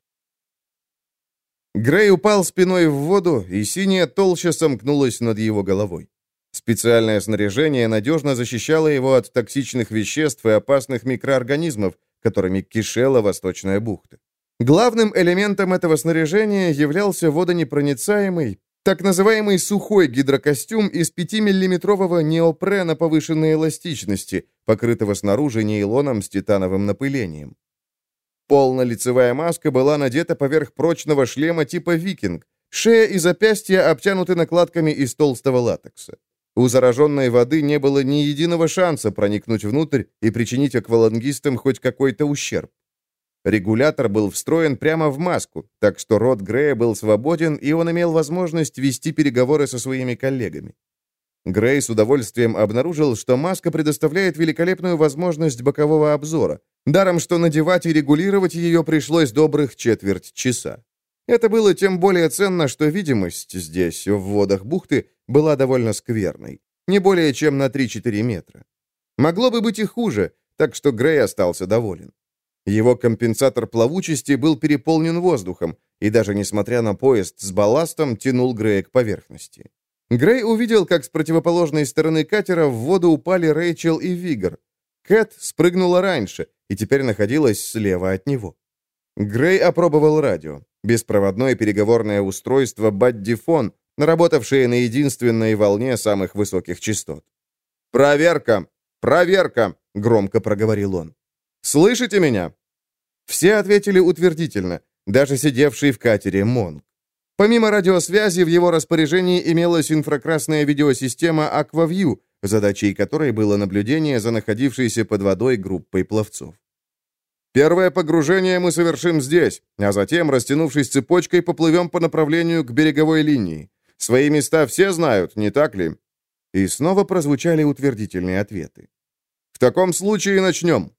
Грей упал спиной в воду, и синяя толща сомкнулась над его головой. Специальное снаряжение надежно защищало его от токсичных веществ и опасных микроорганизмов, которыми кишела Восточная бухта. Главным элементом этого снаряжения являлся водонепроницаемый, так называемый сухой гидрокостюм из 5-миллиметрового неопрена повышенной эластичности, покрытого снаружи нейлоном с титановым напылением. Полнолицевая маска была надета поверх прочного шлема типа «Викинг». Шея и запястья обтянуты накладками из толстого латекса. У зараженной воды не было ни единого шанса проникнуть внутрь и причинить аквалангистам хоть какой-то ущерб. Регулятор был встроен прямо в маску, так что рот Грея был свободен, и он имел возможность вести переговоры со своими коллегами. Грей с удовольствием обнаружил, что маска предоставляет великолепную возможность бокового обзора, даром что надевать и регулировать ее пришлось добрых четверть часа. Это было тем более ценно, что видимость здесь, в водах бухты, была довольно скверной, не более чем на 3-4 метра. Могло бы быть и хуже, так что Грей остался доволен. Его компенсатор плавучести был переполнен воздухом, и даже несмотря на поезд с балластом, тянул Грея к поверхности. Грей увидел, как с противоположной стороны катера в воду упали Рэйчел и Вигор. Кэт спрыгнула раньше и теперь находилась слева от него. Грей опробовал радио. Беспроводное переговорное устройство «Баддифон», наработавшее на единственной волне самых высоких частот. «Проверка! Проверка!» — громко проговорил он. Слышите меня?» Все ответили утвердительно, даже сидевший в катере Монг. Помимо радиосвязи, в его распоряжении имелась инфракрасная видеосистема «Аквавью», задачей которой было наблюдение за находившейся под водой группой пловцов. «Первое погружение мы совершим здесь, а затем, растянувшись цепочкой, поплывем по направлению к береговой линии. Свои места все знают, не так ли?» И снова прозвучали утвердительные ответы. «В таком случае начнем.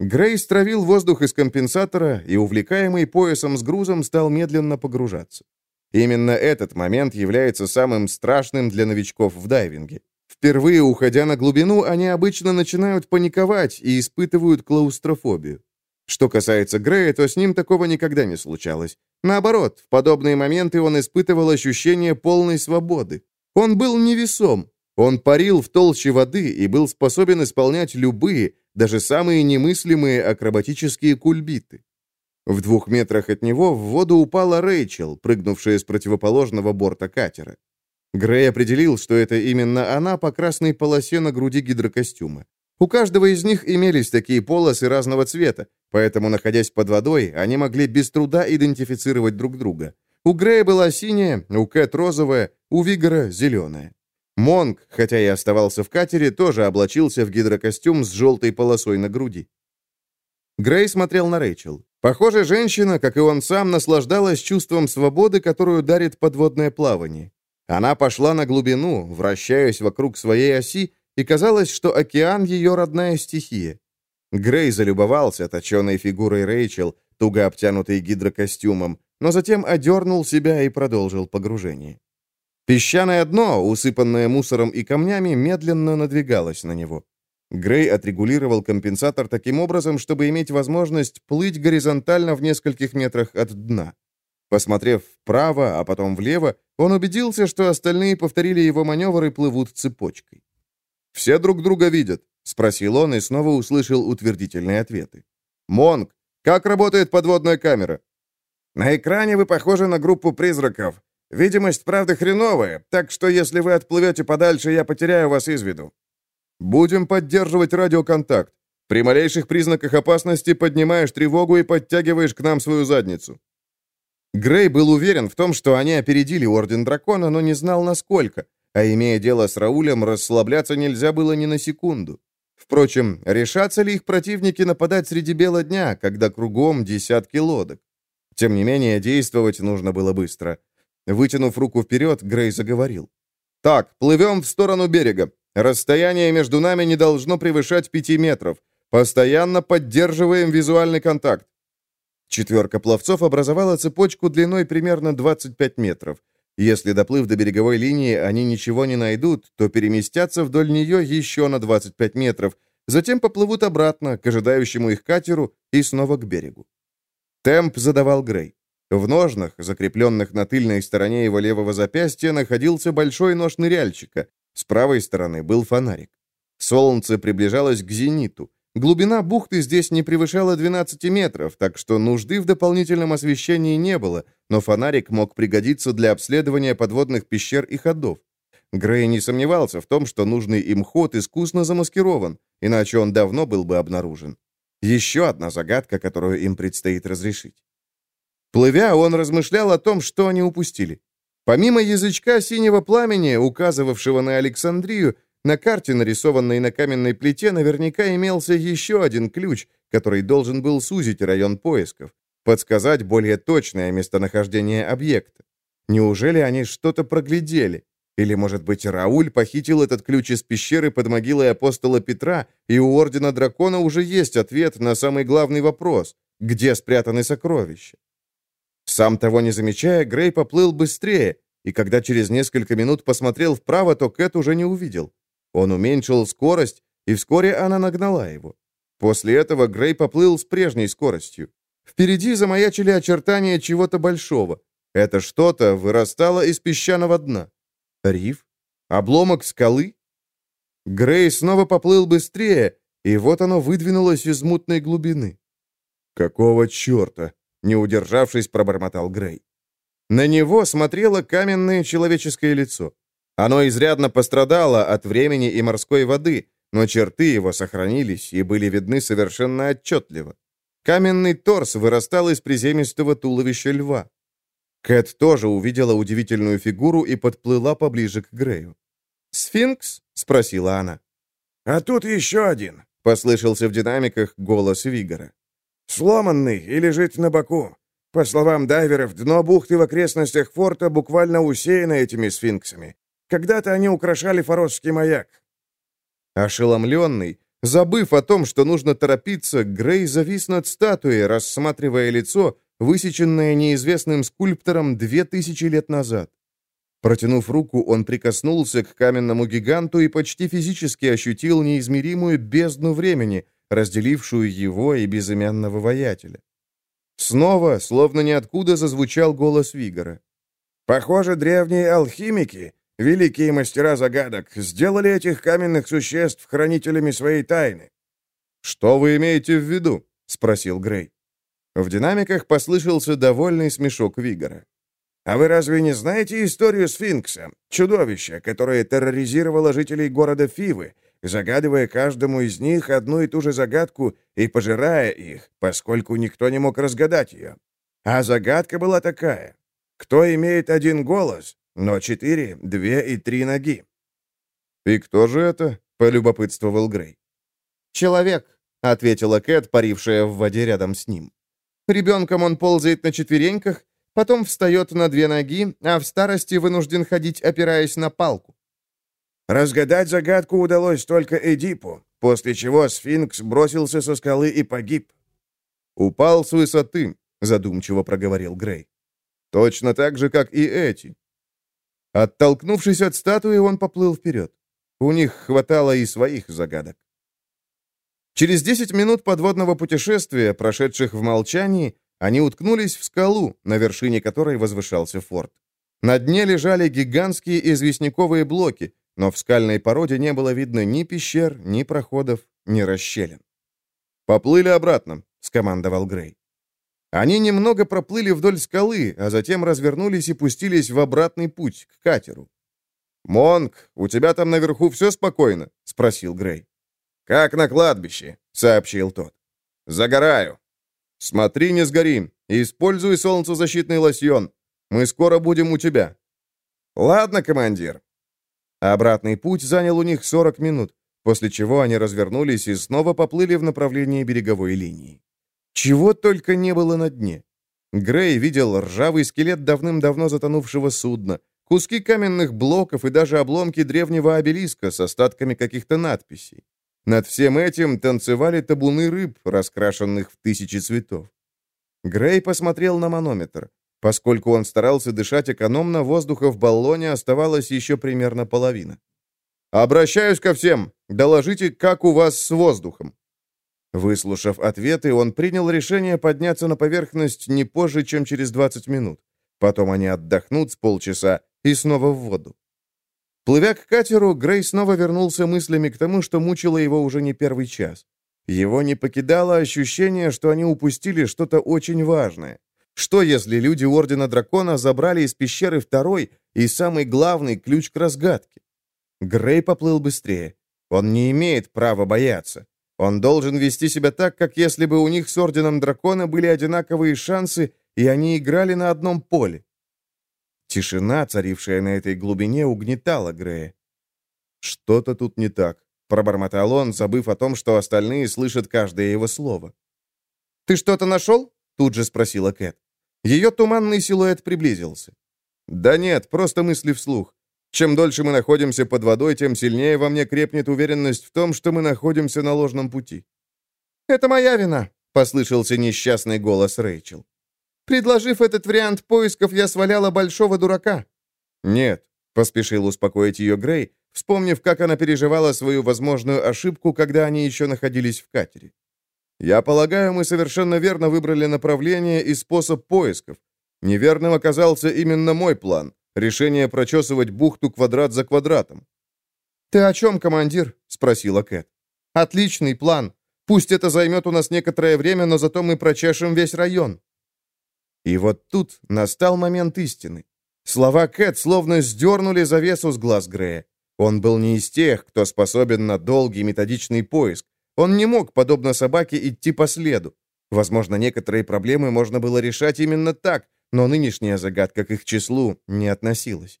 Грей стравил воздух из компенсатора и, увлекаемый поясом с грузом, стал медленно погружаться. Именно этот момент является самым страшным для новичков в дайвинге. Впервые уходя на глубину, они обычно начинают паниковать и испытывают клаустрофобию. Что касается Грея, то с ним такого никогда не случалось. Наоборот, в подобные моменты он испытывал ощущение полной свободы. Он был невесом. Он парил в толще воды и был способен исполнять любые, даже самые немыслимые акробатические кульбиты. В двух метрах от него в воду упала Рэйчел, прыгнувшая с противоположного борта катера. Грей определил, что это именно она по красной полосе на груди гидрокостюма. У каждого из них имелись такие полосы разного цвета, поэтому, находясь под водой, они могли без труда идентифицировать друг друга. У Грея была синяя, у Кэт розовая, у Вигора зеленая. Монг, хотя и оставался в катере, тоже облачился в гидрокостюм с желтой полосой на груди. Грей смотрел на Рэйчел. Похоже, женщина, как и он сам, наслаждалась чувством свободы, которую дарит подводное плавание. Она пошла на глубину, вращаясь вокруг своей оси, и казалось, что океан — ее родная стихия. Грей залюбовался точеной фигурой Рэйчел, туго обтянутой гидрокостюмом, но затем одернул себя и продолжил погружение. Песчаное дно, усыпанное мусором и камнями, медленно надвигалось на него. Грей отрегулировал компенсатор таким образом, чтобы иметь возможность плыть горизонтально в нескольких метрах от дна. Посмотрев вправо, а потом влево, он убедился, что остальные повторили его маневр и плывут цепочкой. «Все друг друга видят?» — спросил он и снова услышал утвердительные ответы. «Монг, как работает подводная камера?» На экране вы похожи на группу призраков. Видимость, правда, хреновая, так что если вы отплывете подальше, я потеряю вас из виду». «Будем поддерживать радиоконтакт. При малейших признаках опасности поднимаешь тревогу и подтягиваешь к нам свою задницу». Грей был уверен в том, что они опередили Орден Дракона, но не знал, насколько, а имея дело с Раулем, расслабляться нельзя было ни на секунду. Впрочем, решатся ли их противники нападать среди бела дня, когда кругом десятки лодок? Тем не менее, действовать нужно было быстро. Вытянув руку вперед, Грей заговорил. «Так, плывем в сторону берега. Расстояние между нами не должно превышать пяти метров. Постоянно поддерживаем визуальный контакт. Четверка пловцов образовала цепочку длиной примерно 25 метров. Если, доплыв до береговой линии, они ничего не найдут, то переместятся вдоль нее еще на 25 метров, затем поплывут обратно к ожидающему их катеру и снова к берегу. Темп задавал Грей. В ножнах, закрепленных на тыльной стороне его левого запястья, находился большой нож ныряльщика. С правой стороны был фонарик. Солнце приближалось к зениту. Глубина бухты здесь не превышала 12 метров, так что нужды в дополнительном освещении не было, но фонарик мог пригодиться для обследования подводных пещер и ходов. Грей не сомневался в том, что нужный им ход искусно замаскирован, иначе он давно был бы обнаружен. Еще одна загадка, которую им предстоит разрешить. Плывя, он размышлял о том, что они упустили. Помимо язычка синего пламени, указывавшего на Александрию, на карте, нарисованной на каменной плите, наверняка имелся еще один ключ, который должен был сузить район поисков, подсказать более точное местонахождение объекта. Неужели они что-то проглядели? Или, может быть, Рауль похитил этот ключ из пещеры под могилой апостола Петра, и у Ордена Дракона уже есть ответ на самый главный вопрос — где спрятаны сокровища? Сам того не замечая, Грей поплыл быстрее, и когда через несколько минут посмотрел вправо, то Кэт уже не увидел. Он уменьшил скорость, и вскоре она нагнала его. После этого Грей поплыл с прежней скоростью. Впереди замаячили очертания чего-то большого. Это что-то вырастало из песчаного дна. Риф? Обломок скалы? Грей снова поплыл быстрее, и вот оно выдвинулось из мутной глубины. «Какого черта?» — не удержавшись, пробормотал Грей. На него смотрело каменное человеческое лицо. Оно изрядно пострадало от времени и морской воды, но черты его сохранились и были видны совершенно отчетливо. Каменный торс вырастал из приземистого туловища льва. Кэт тоже увидела удивительную фигуру и подплыла поближе к Грею. «Сфинкс?» — спросила она. «А тут еще один», — послышался в динамиках голос Вигора. «Сломанный и лежит на боку. По словам дайверов, дно бухты в окрестностях форта буквально усеяно этими сфинксами. Когда-то они украшали форосский маяк». Ошеломленный, забыв о том, что нужно торопиться, Грей завис над статуей, рассматривая лицо, высеченное неизвестным скульптором две тысячи лет назад. Протянув руку, он прикоснулся к каменному гиганту и почти физически ощутил неизмеримую бездну времени, разделившую его и безымянного воятеля. Снова, словно ниоткуда, зазвучал голос Вигора. «Похоже, древние алхимики Великие мастера загадок сделали этих каменных существ хранителями своей тайны. «Что вы имеете в виду?» — спросил Грей. В динамиках послышался довольный смешок Вигора. «А вы разве не знаете историю сфинкса, чудовища, которое терроризировало жителей города Фивы, загадывая каждому из них одну и ту же загадку и пожирая их, поскольку никто не мог разгадать ее? А загадка была такая. Кто имеет один голос, но четыре, две и три ноги. «И кто же это?» — полюбопытствовал Грей. «Человек», — ответила Кэт, парившая в воде рядом с ним. «Ребенком он ползает на четвереньках, потом встает на две ноги, а в старости вынужден ходить, опираясь на палку». Разгадать загадку удалось только Эдипу, после чего сфинкс бросился со скалы и погиб. «Упал с высоты», — задумчиво проговорил Грей. «Точно так же, как и эти. Оттолкнувшись от статуи, он поплыл вперед. У них хватало и своих загадок. Через 10 минут подводного путешествия, прошедших в молчании, они уткнулись в скалу, на вершине которой возвышался форт. На дне лежали гигантские известняковые блоки, но в скальной породе не было видно ни пещер, ни проходов, ни расщелин. «Поплыли обратно», — скомандовал Грей. Они немного проплыли вдоль скалы, а затем развернулись и пустились в обратный путь, к катеру. «Монк, у тебя там наверху все спокойно?» — спросил Грей. «Как на кладбище», — сообщил тот. «Загораю». «Смотри, не сгори. Используй солнцезащитный лосьон. Мы скоро будем у тебя». «Ладно, командир». Обратный путь занял у них 40 минут, после чего они развернулись и снова поплыли в направлении береговой линии. Чего только не было на дне. Грей видел ржавый скелет давным-давно затонувшего судна, куски каменных блоков и даже обломки древнего обелиска с остатками каких-то надписей. Над всем этим танцевали табуны рыб, раскрашенных в тысячи цветов. Грей посмотрел на манометр. Поскольку он старался дышать экономно, воздуха в баллоне оставалось еще примерно половина. «Обращаюсь ко всем. Доложите, как у вас с воздухом?» Выслушав ответы, он принял решение подняться на поверхность не позже, чем через 20 минут. Потом они отдохнут с полчаса и снова в воду. Плывя к катеру, Грей снова вернулся мыслями к тому, что мучило его уже не первый час. Его не покидало ощущение, что они упустили что-то очень важное. Что, если люди Ордена Дракона забрали из пещеры второй и самый главный ключ к разгадке? Грей поплыл быстрее. Он не имеет права бояться. Он должен вести себя так, как если бы у них с Орденом Дракона были одинаковые шансы, и они играли на одном поле. Тишина, царившая на этой глубине, угнетала Грея. «Что-то тут не так», — пробормотал он, забыв о том, что остальные слышат каждое его слово. «Ты что-то нашел?» — тут же спросила Кэт. Ее туманный силуэт приблизился. «Да нет, просто мысли вслух. Чем дольше мы находимся под водой, тем сильнее во мне крепнет уверенность в том, что мы находимся на ложном пути». «Это моя вина», — послышался несчастный голос Рэйчел. «Предложив этот вариант поисков, я сваляла большого дурака». «Нет», — поспешил успокоить ее Грей, вспомнив, как она переживала свою возможную ошибку, когда они еще находились в катере. «Я полагаю, мы совершенно верно выбрали направление и способ поисков. Неверным оказался именно мой план. Решение прочесывать бухту квадрат за квадратом. «Ты о чем, командир?» — спросила Кэт. «Отличный план. Пусть это займет у нас некоторое время, но зато мы прочешем весь район». И вот тут настал момент истины. Слова Кэт словно сдернули завесу с глаз Грея. Он был не из тех, кто способен на долгий методичный поиск. Он не мог, подобно собаке, идти по следу. Возможно, некоторые проблемы можно было решать именно так, но нынешняя загадка к их числу не относилась.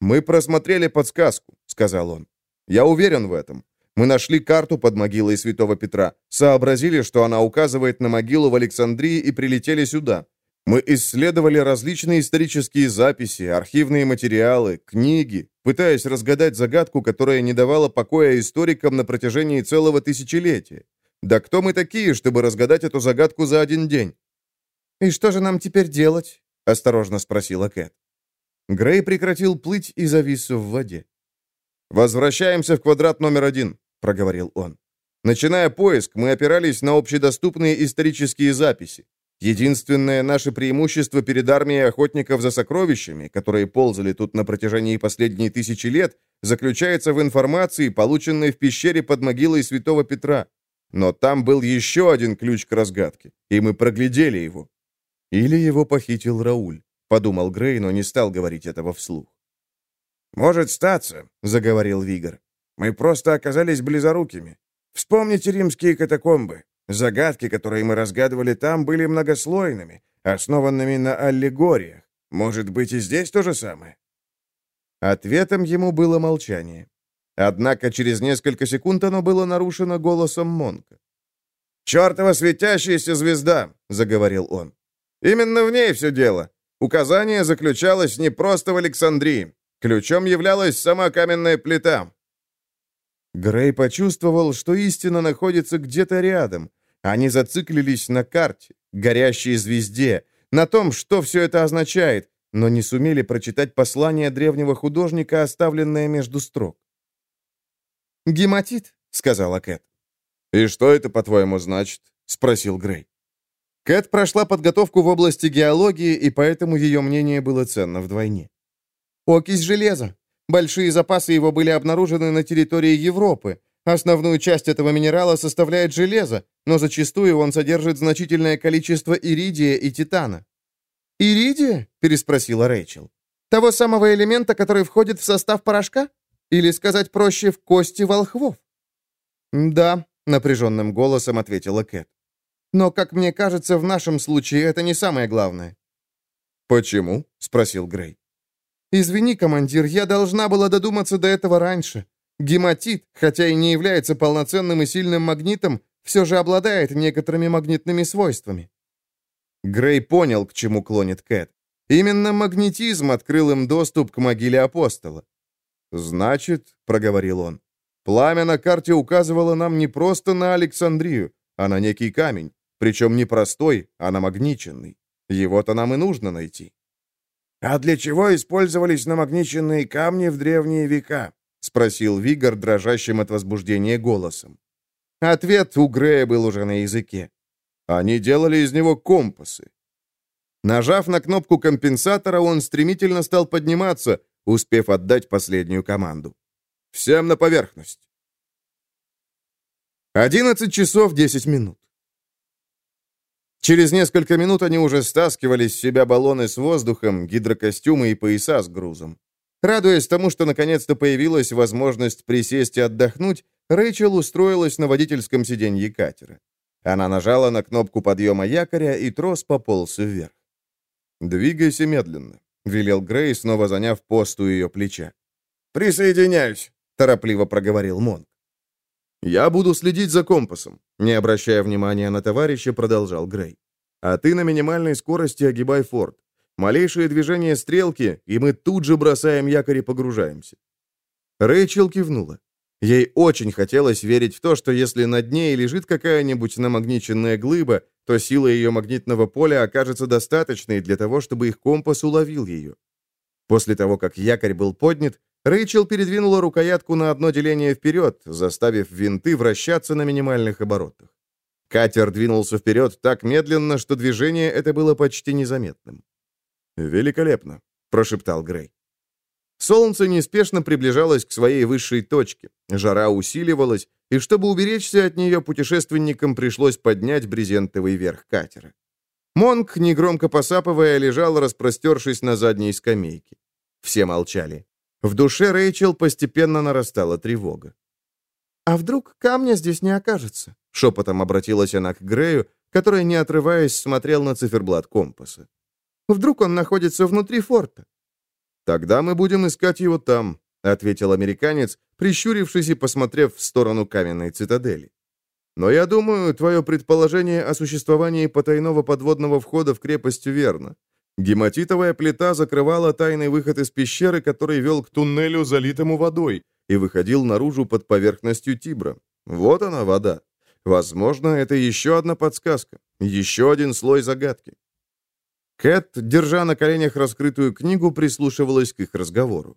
«Мы просмотрели подсказку», — сказал он. «Я уверен в этом. Мы нашли карту под могилой святого Петра, сообразили, что она указывает на могилу в Александрии и прилетели сюда. Мы исследовали различные исторические записи, архивные материалы, книги, пытаясь разгадать загадку, которая не давала покоя историкам на протяжении целого тысячелетия. Да кто мы такие, чтобы разгадать эту загадку за один день? «И что же нам теперь делать?» — осторожно спросила Кэт. Грей прекратил плыть и завис в воде. «Возвращаемся в квадрат номер один», — проговорил он. «Начиная поиск, мы опирались на общедоступные исторические записи. Единственное наше преимущество перед армией охотников за сокровищами, которые ползали тут на протяжении последней тысячи лет, заключается в информации, полученной в пещере под могилой святого Петра. Но там был еще один ключ к разгадке, и мы проглядели его. Или его похитил Рауль, подумал Грей, но не стал говорить этого вслух. «Может статься», — заговорил Вигор. «Мы просто оказались близорукими. Вспомните римские катакомбы. Загадки, которые мы разгадывали там, были многослойными, основанными на аллегориях. Может быть, и здесь то же самое?» Ответом ему было молчание. Однако через несколько секунд оно было нарушено голосом Монка. «Чертова светящаяся звезда!» — заговорил он. Именно в ней все дело. Указание заключалось не просто в Александрии. Ключом являлась сама каменная плита. Грей почувствовал, что истина находится где-то рядом. Они зациклились на карте, горящей звезде, на том, что все это означает, но не сумели прочитать послание древнего художника, оставленное между строк. «Гематит», — сказала Кэт. «И что это, по-твоему, значит?» — спросил Грей. Кэт прошла подготовку в области геологии, и поэтому ее мнение было ценно вдвойне. «Окись железа. Большие запасы его были обнаружены на территории Европы. Основную часть этого минерала составляет железо, но зачастую он содержит значительное количество иридия и титана». «Иридия?» — переспросила Рэйчел. «Того самого элемента, который входит в состав порошка? Или, сказать проще, в кости волхвов?» «Да», — напряженным голосом ответила Кэт. «Но, как мне кажется, в нашем случае это не самое главное». «Почему?» — спросил Грей. «Извини, командир, я должна была додуматься до этого раньше. Гематит, хотя и не является полноценным и сильным магнитом, все же обладает некоторыми магнитными свойствами». Грей понял, к чему клонит Кэт. Именно магнетизм открыл им доступ к могиле апостола. «Значит», — проговорил он, — «пламя на карте указывало нам не просто на Александрию, а на некий камень, причем не простой, а намагниченный. Его-то нам и нужно найти». «А для чего использовались намагниченные камни в древние века?» — спросил Вигор дрожащим от возбуждения голосом. Ответ у Грея был уже на языке. Они делали из него компасы. Нажав на кнопку компенсатора, он стремительно стал подниматься, успев отдать последнюю команду. «Всем на поверхность!» 11 часов 10 минут. Через несколько минут они уже стаскивали с себя баллоны с воздухом, гидрокостюмы и пояса с грузом. Радуясь тому, что наконец-то появилась возможность присесть и отдохнуть, Рэйчел устроилась на водительском сиденье катера. Она нажала на кнопку подъема якоря, и трос пополз вверх. «Двигайся медленно», — велел Грей, снова заняв пост у ее плеча. «Присоединяюсь», — торопливо проговорил Монк. «Я буду следить за компасом», — не обращая внимания на товарища, продолжал Грей. «А ты на минимальной скорости огибай форт. Малейшее движение стрелки, и мы тут же бросаем якорь и погружаемся». Рэйчел кивнула. Ей очень хотелось верить в то, что если над ней лежит какая-нибудь намагниченная глыба, то сила ее магнитного поля окажется достаточной для того, чтобы их компас уловил ее. После того, как якорь был поднят, Рэйчел передвинула рукоятку на одно деление вперед, заставив винты вращаться на минимальных оборотах. Катер двинулся вперед так медленно, что движение это было почти незаметным. «Великолепно», — прошептал Грей. Солнце неспешно приближалось к своей высшей точке, жара усиливалась, и чтобы уберечься от нее, путешественникам пришлось поднять брезентовый верх катера. Монк, негромко посапывая, лежал, распростершись на задней скамейке. Все молчали. В душе Рэйчел постепенно нарастала тревога. «А вдруг камня здесь не окажется?» — шепотом обратилась она к Грею, который, не отрываясь, смотрел на циферблат компаса. «Вдруг он находится внутри форта?» «Тогда мы будем искать его там», — ответил американец, прищурившись и посмотрев в сторону каменной цитадели. «Но я думаю, твое предположение о существовании потайного подводного входа в крепость верно. Гематитовая плита закрывала тайный выход из пещеры, который вел к туннелю, залитому водой, и выходил наружу под поверхностью Тибра. Вот она, вода. Возможно, это еще одна подсказка, еще один слой загадки. Кэт, держа на коленях раскрытую книгу, прислушивалась к их разговору.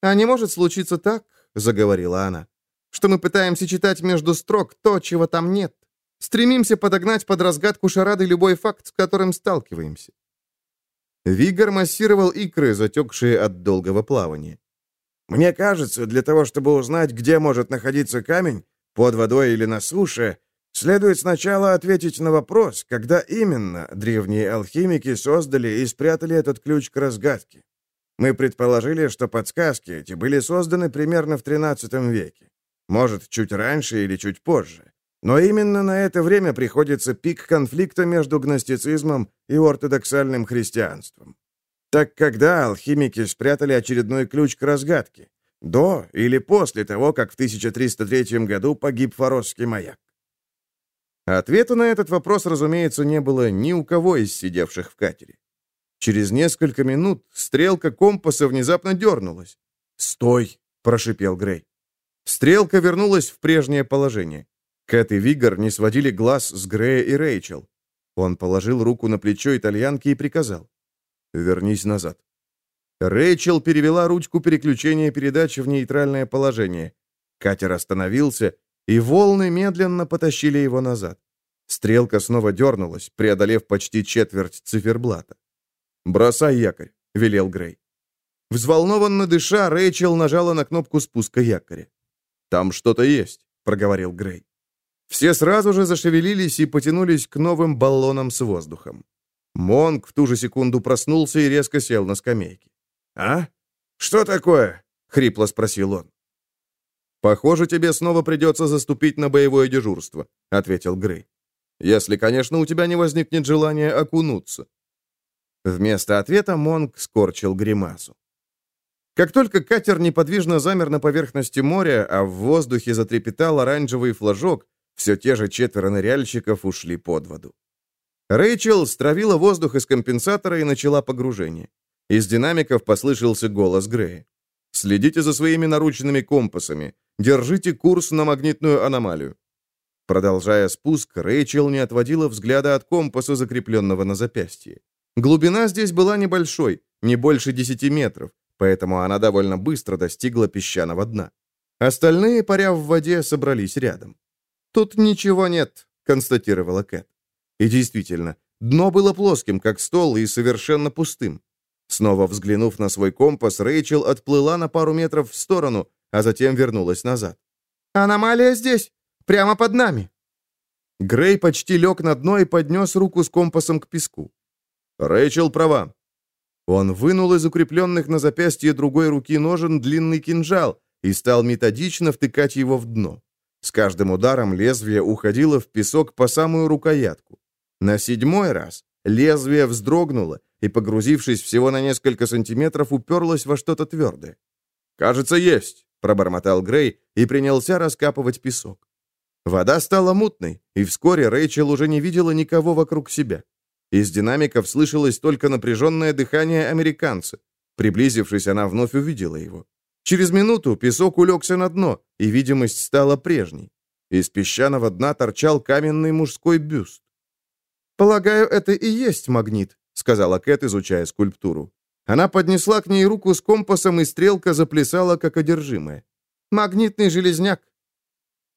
«А не может случиться так, — заговорила она, — что мы пытаемся читать между строк то, чего там нет. Стремимся подогнать под разгадку шарады любой факт, с которым сталкиваемся». Вигор массировал икры, затекшие от долгого плавания. «Мне кажется, для того, чтобы узнать, где может находиться камень, под водой или на суше, Следует сначала ответить на вопрос, когда именно древние алхимики создали и спрятали этот ключ к разгадке. Мы предположили, что подсказки эти были созданы примерно в XIII веке. Может, чуть раньше или чуть позже. Но именно на это время приходится пик конфликта между гностицизмом и ортодоксальным христианством. Так когда алхимики спрятали очередной ключ к разгадке? До или после того, как в 1303 году погиб Форосский маяк? Ответа на этот вопрос, разумеется, не было ни у кого из сидевших в катере. Через несколько минут стрелка компаса внезапно дернулась. «Стой!» — прошипел Грей. Стрелка вернулась в прежнее положение. Кэт и Вигор не сводили глаз с Грея и Рэйчел. Он положил руку на плечо итальянки и приказал. «Вернись назад». Рэйчел перевела ручку переключения передачи в нейтральное положение. Катер остановился, и волны медленно потащили его назад. Стрелка снова дернулась, преодолев почти четверть циферблата. «Бросай якорь», — велел Грей. Взволнованно дыша, Рэйчел нажала на кнопку спуска якоря. «Там что-то есть», — проговорил Грей. Все сразу же зашевелились и потянулись к новым баллонам с воздухом. Монг в ту же секунду проснулся и резко сел на скамейке. «А? Что такое?» — хрипло спросил он. «Похоже, тебе снова придется заступить на боевое дежурство», — ответил Грей. «Если, конечно, у тебя не возникнет желания окунуться». Вместо ответа Монг скорчил гримасу. Как только катер неподвижно замер на поверхности моря, а в воздухе затрепетал оранжевый флажок, все те же четверо ныряльщиков ушли под воду. Рэйчел стравила воздух из компенсатора и начала погружение. Из динамиков послышался голос Грея. «Следите за своими наручными компасами. Держите курс на магнитную аномалию». Продолжая спуск, Рэйчел не отводила взгляда от компаса, закрепленного на запястье. Глубина здесь была небольшой, не больше 10 метров, поэтому она довольно быстро достигла песчаного дна. Остальные, паря в воде, собрались рядом. «Тут ничего нет», — констатировала Кэт. И действительно, дно было плоским, как стол, и совершенно пустым. Снова взглянув на свой компас, Рэйчел отплыла на пару метров в сторону, а затем вернулась назад. «Аномалия здесь, прямо под нами». Грей почти лег на дно и поднес руку с компасом к песку. «Рэйчел права. Он вынул из укрепленных на запястье другой руки ножен длинный кинжал и стал методично втыкать его в дно. С каждым ударом лезвие уходило в песок по самую рукоятку. На седьмой раз лезвие вздрогнуло и, погрузившись всего на несколько сантиметров, уперлось во что-то твердое. «Кажется, есть», — пробормотал Грей и принялся раскапывать песок. Вода стала мутной, и вскоре Рэйчел уже не видела никого вокруг себя. Из динамиков слышалось только напряженное дыхание американца. Приблизившись, она вновь увидела его. Через минуту песок улегся на дно, и видимость стала прежней. Из песчаного дна торчал каменный мужской бюст. «Полагаю, это и есть магнит», — сказала Кэт, изучая скульптуру. Она поднесла к ней руку с компасом, и стрелка заплясала, как одержимая. «Магнитный железняк».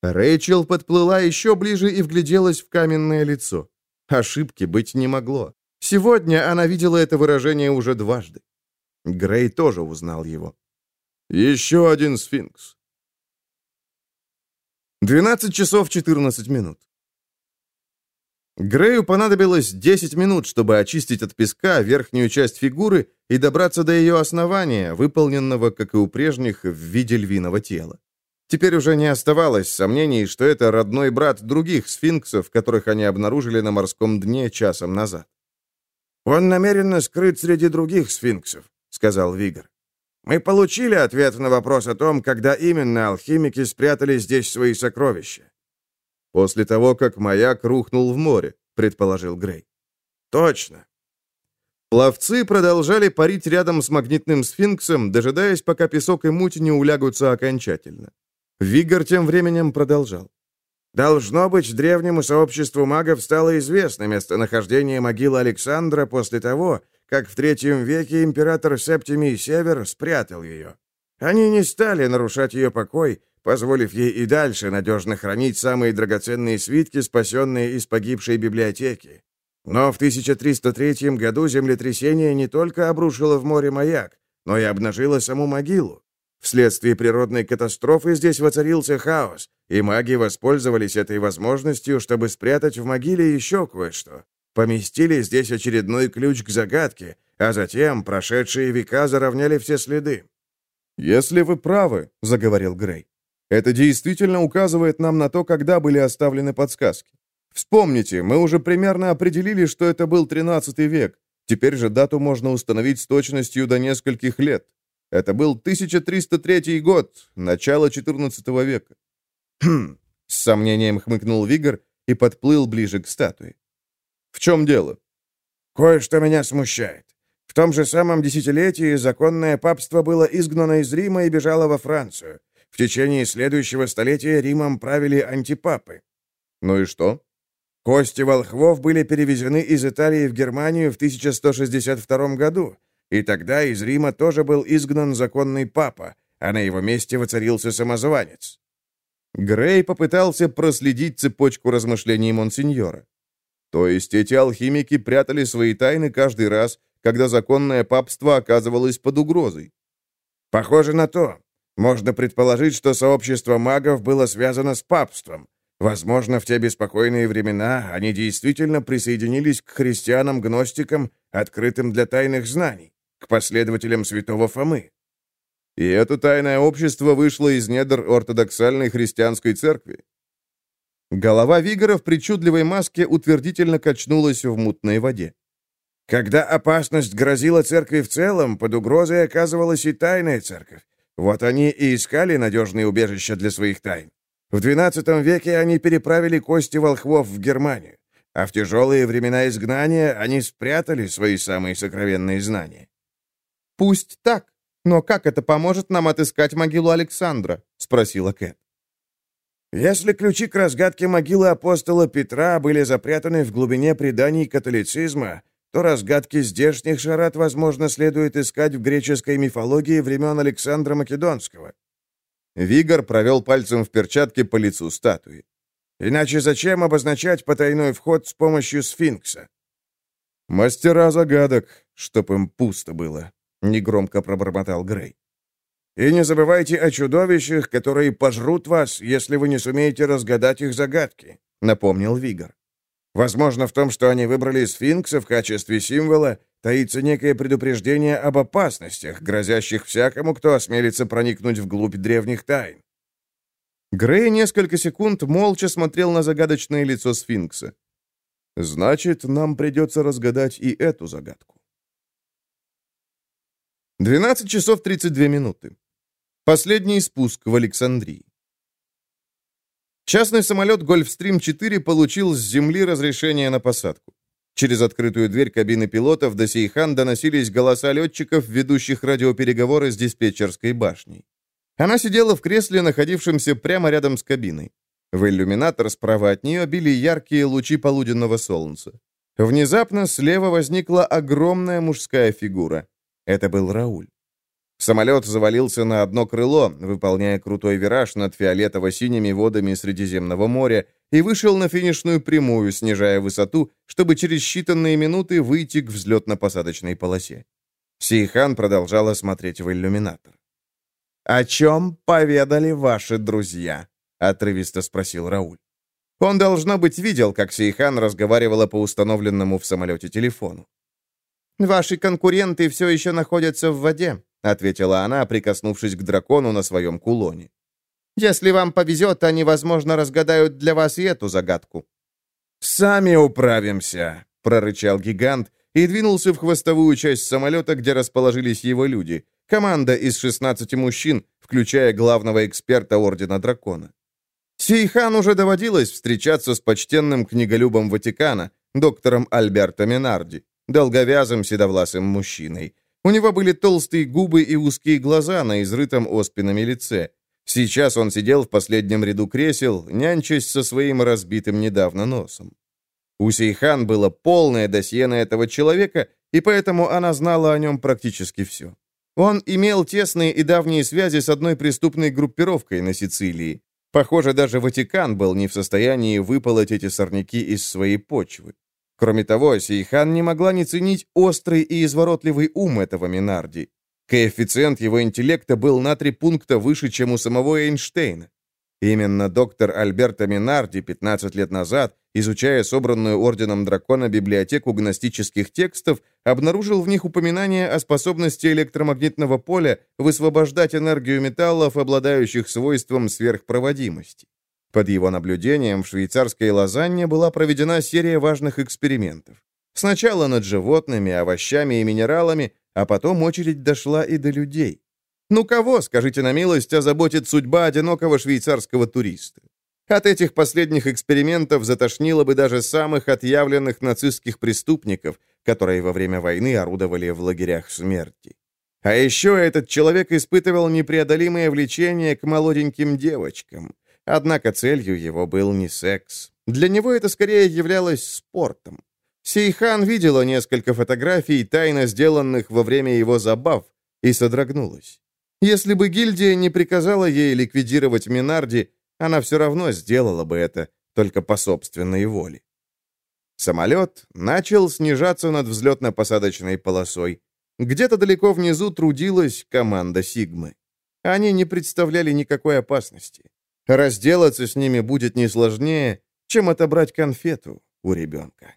Рэйчел подплыла еще ближе и вгляделась в каменное лицо. Ошибки быть не могло. Сегодня она видела это выражение уже дважды. Грей тоже узнал его. «Еще один сфинкс». 12 часов 14 минут. Грею понадобилось 10 минут, чтобы очистить от песка верхнюю часть фигуры и добраться до ее основания, выполненного, как и у прежних, в виде львиного тела. Теперь уже не оставалось сомнений, что это родной брат других сфинксов, которых они обнаружили на морском дне часом назад. «Он намеренно скрыт среди других сфинксов», — сказал Вигр. «Мы получили ответ на вопрос о том, когда именно алхимики спрятали здесь свои сокровища». «После того, как маяк рухнул в море», — предположил Грей. «Точно». Пловцы продолжали парить рядом с магнитным сфинксом, дожидаясь, пока песок и муть не улягутся окончательно. Вигор тем временем продолжал. Должно быть, древнему сообществу магов стало известно местонахождение могилы Александра после того, как в третьем веке император Септимий Север спрятал ее. Они не стали нарушать ее покой, позволив ей и дальше надежно хранить самые драгоценные свитки, спасенные из погибшей библиотеки. Но в 1303 году землетрясение не только обрушило в море маяк, но и обнажило саму могилу. Вследствие природной катастрофы здесь воцарился хаос, и маги воспользовались этой возможностью, чтобы спрятать в могиле еще кое-что. Поместили здесь очередной ключ к загадке, а затем прошедшие века заровняли все следы. «Если вы правы», — заговорил Грей, — «это действительно указывает нам на то, когда были оставлены подсказки. Вспомните, мы уже примерно определили, что это был 13 век. Теперь же дату можно установить с точностью до нескольких лет. Это был 1303 год, начало 14 века. «Хм!» — с сомнением хмыкнул Вигор и подплыл ближе к статуе. «В чем дело?» «Кое-что меня смущает. В том же самом десятилетии законное папство было изгнано из Рима и бежало во Францию. В течение следующего столетия Римом правили антипапы. Ну и что? Кости волхвов были перевезены из Италии в Германию в 1162 году, и тогда из Рима тоже был изгнан законный папа, а на его месте воцарился самозванец. Грей попытался проследить цепочку размышлений Монсеньора. То есть эти алхимики прятали свои тайны каждый раз, когда законное папство оказывалось под угрозой. Похоже на то. Можно предположить, что сообщество магов было связано с папством. Возможно, в те беспокойные времена они действительно присоединились к христианам-гностикам, открытым для тайных знаний, к последователям святого Фомы. И это тайное общество вышло из недр ортодоксальной христианской церкви. Голова Вигора в причудливой маске утвердительно качнулась в мутной воде. Когда опасность грозила церкви в целом, под угрозой оказывалась и тайная церковь. Вот они и искали надежные убежища для своих тайн. В XII веке они переправили кости волхвов в Германию, а в тяжелые времена изгнания они спрятали свои самые сокровенные знания. «Пусть так, но как это поможет нам отыскать могилу Александра?» — спросила Кэт. Если ключи к разгадке могилы апостола Петра были запрятаны в глубине преданий католицизма, то разгадки здешних шарат, возможно, следует искать в греческой мифологии времен Александра Македонского. Вигор провел пальцем в перчатке по лицу статуи. Иначе зачем обозначать потайной вход с помощью сфинкса? «Мастера загадок, чтоб им пусто было», — негромко пробормотал Грей. «И не забывайте о чудовищах, которые пожрут вас, если вы не сумеете разгадать их загадки», — напомнил Вигор. Возможно, в том, что они выбрали сфинкса в качестве символа, таится некое предупреждение об опасностях, грозящих всякому, кто осмелится проникнуть вглубь древних тайн. Грей несколько секунд молча смотрел на загадочное лицо сфинкса. «Значит, нам придется разгадать и эту загадку». 12 часов 32 минуты. Последний спуск в Александрии. Частный самолет «Гольфстрим-4» получил с земли разрешение на посадку. Через открытую дверь кабины пилотов до Сейхан доносились голоса летчиков, ведущих радиопереговоры с диспетчерской башней. Она сидела в кресле, находившемся прямо рядом с кабиной. В иллюминатор справа от нее били яркие лучи полуденного солнца. Внезапно слева возникла огромная мужская фигура. Это был Рауль. Самолет завалился на одно крыло, выполняя крутой вираж над фиолетово-синими водами Средиземного моря, и вышел на финишную прямую, снижая высоту, чтобы через считанные минуты выйти к взлетно-посадочной полосе. Сейхан продолжала смотреть в иллюминатор. «О чем поведали ваши друзья?» — отрывисто спросил Рауль. Он, должно быть, видел, как Сейхан разговаривала по установленному в самолете телефону. «Ваши конкуренты все еще находятся в воде ответила она, прикоснувшись к дракону на своем кулоне. «Если вам повезет, они, возможно, разгадают для вас и эту загадку». «Сами управимся», — прорычал гигант и двинулся в хвостовую часть самолета, где расположились его люди. Команда из 16 мужчин, включая главного эксперта Ордена Дракона. Сейхан уже доводилось встречаться с почтенным книголюбом Ватикана, доктором Альберто Минарди, долговязым седовласым мужчиной. У него были толстые губы и узкие глаза на изрытом оспинами лице. Сейчас он сидел в последнем ряду кресел, нянчась со своим разбитым недавно носом. У Сейхан было полное досье на этого человека, и поэтому она знала о нем практически все. Он имел тесные и давние связи с одной преступной группировкой на Сицилии. Похоже, даже Ватикан был не в состоянии выполоть эти сорняки из своей почвы. Кроме того, Сейхан не могла не ценить острый и изворотливый ум этого Минарди. Коэффициент его интеллекта был на три пункта выше, чем у самого Эйнштейна. Именно доктор Альберто Минарди 15 лет назад, изучая собранную Орденом Дракона библиотеку гностических текстов, обнаружил в них упоминание о способности электромагнитного поля высвобождать энергию металлов, обладающих свойством сверхпроводимости. Под его наблюдением в швейцарской Лозанне была проведена серия важных экспериментов. Сначала над животными, овощами и минералами, а потом очередь дошла и до людей. Ну кого, скажите на милость, озаботит судьба одинокого швейцарского туриста? От этих последних экспериментов затошнило бы даже самых отъявленных нацистских преступников, которые во время войны орудовали в лагерях смерти. А еще этот человек испытывал непреодолимое влечение к молоденьким девочкам. Однако целью его был не секс. Для него это скорее являлось спортом. Сейхан видела несколько фотографий, тайно сделанных во время его забав, и содрогнулась. Если бы гильдия не приказала ей ликвидировать Минарди, она все равно сделала бы это, только по собственной воле. Самолет начал снижаться над взлетно-посадочной полосой. Где-то далеко внизу трудилась команда Сигмы. Они не представляли никакой опасности. Разделаться с ними будет не сложнее, чем отобрать конфету у ребенка.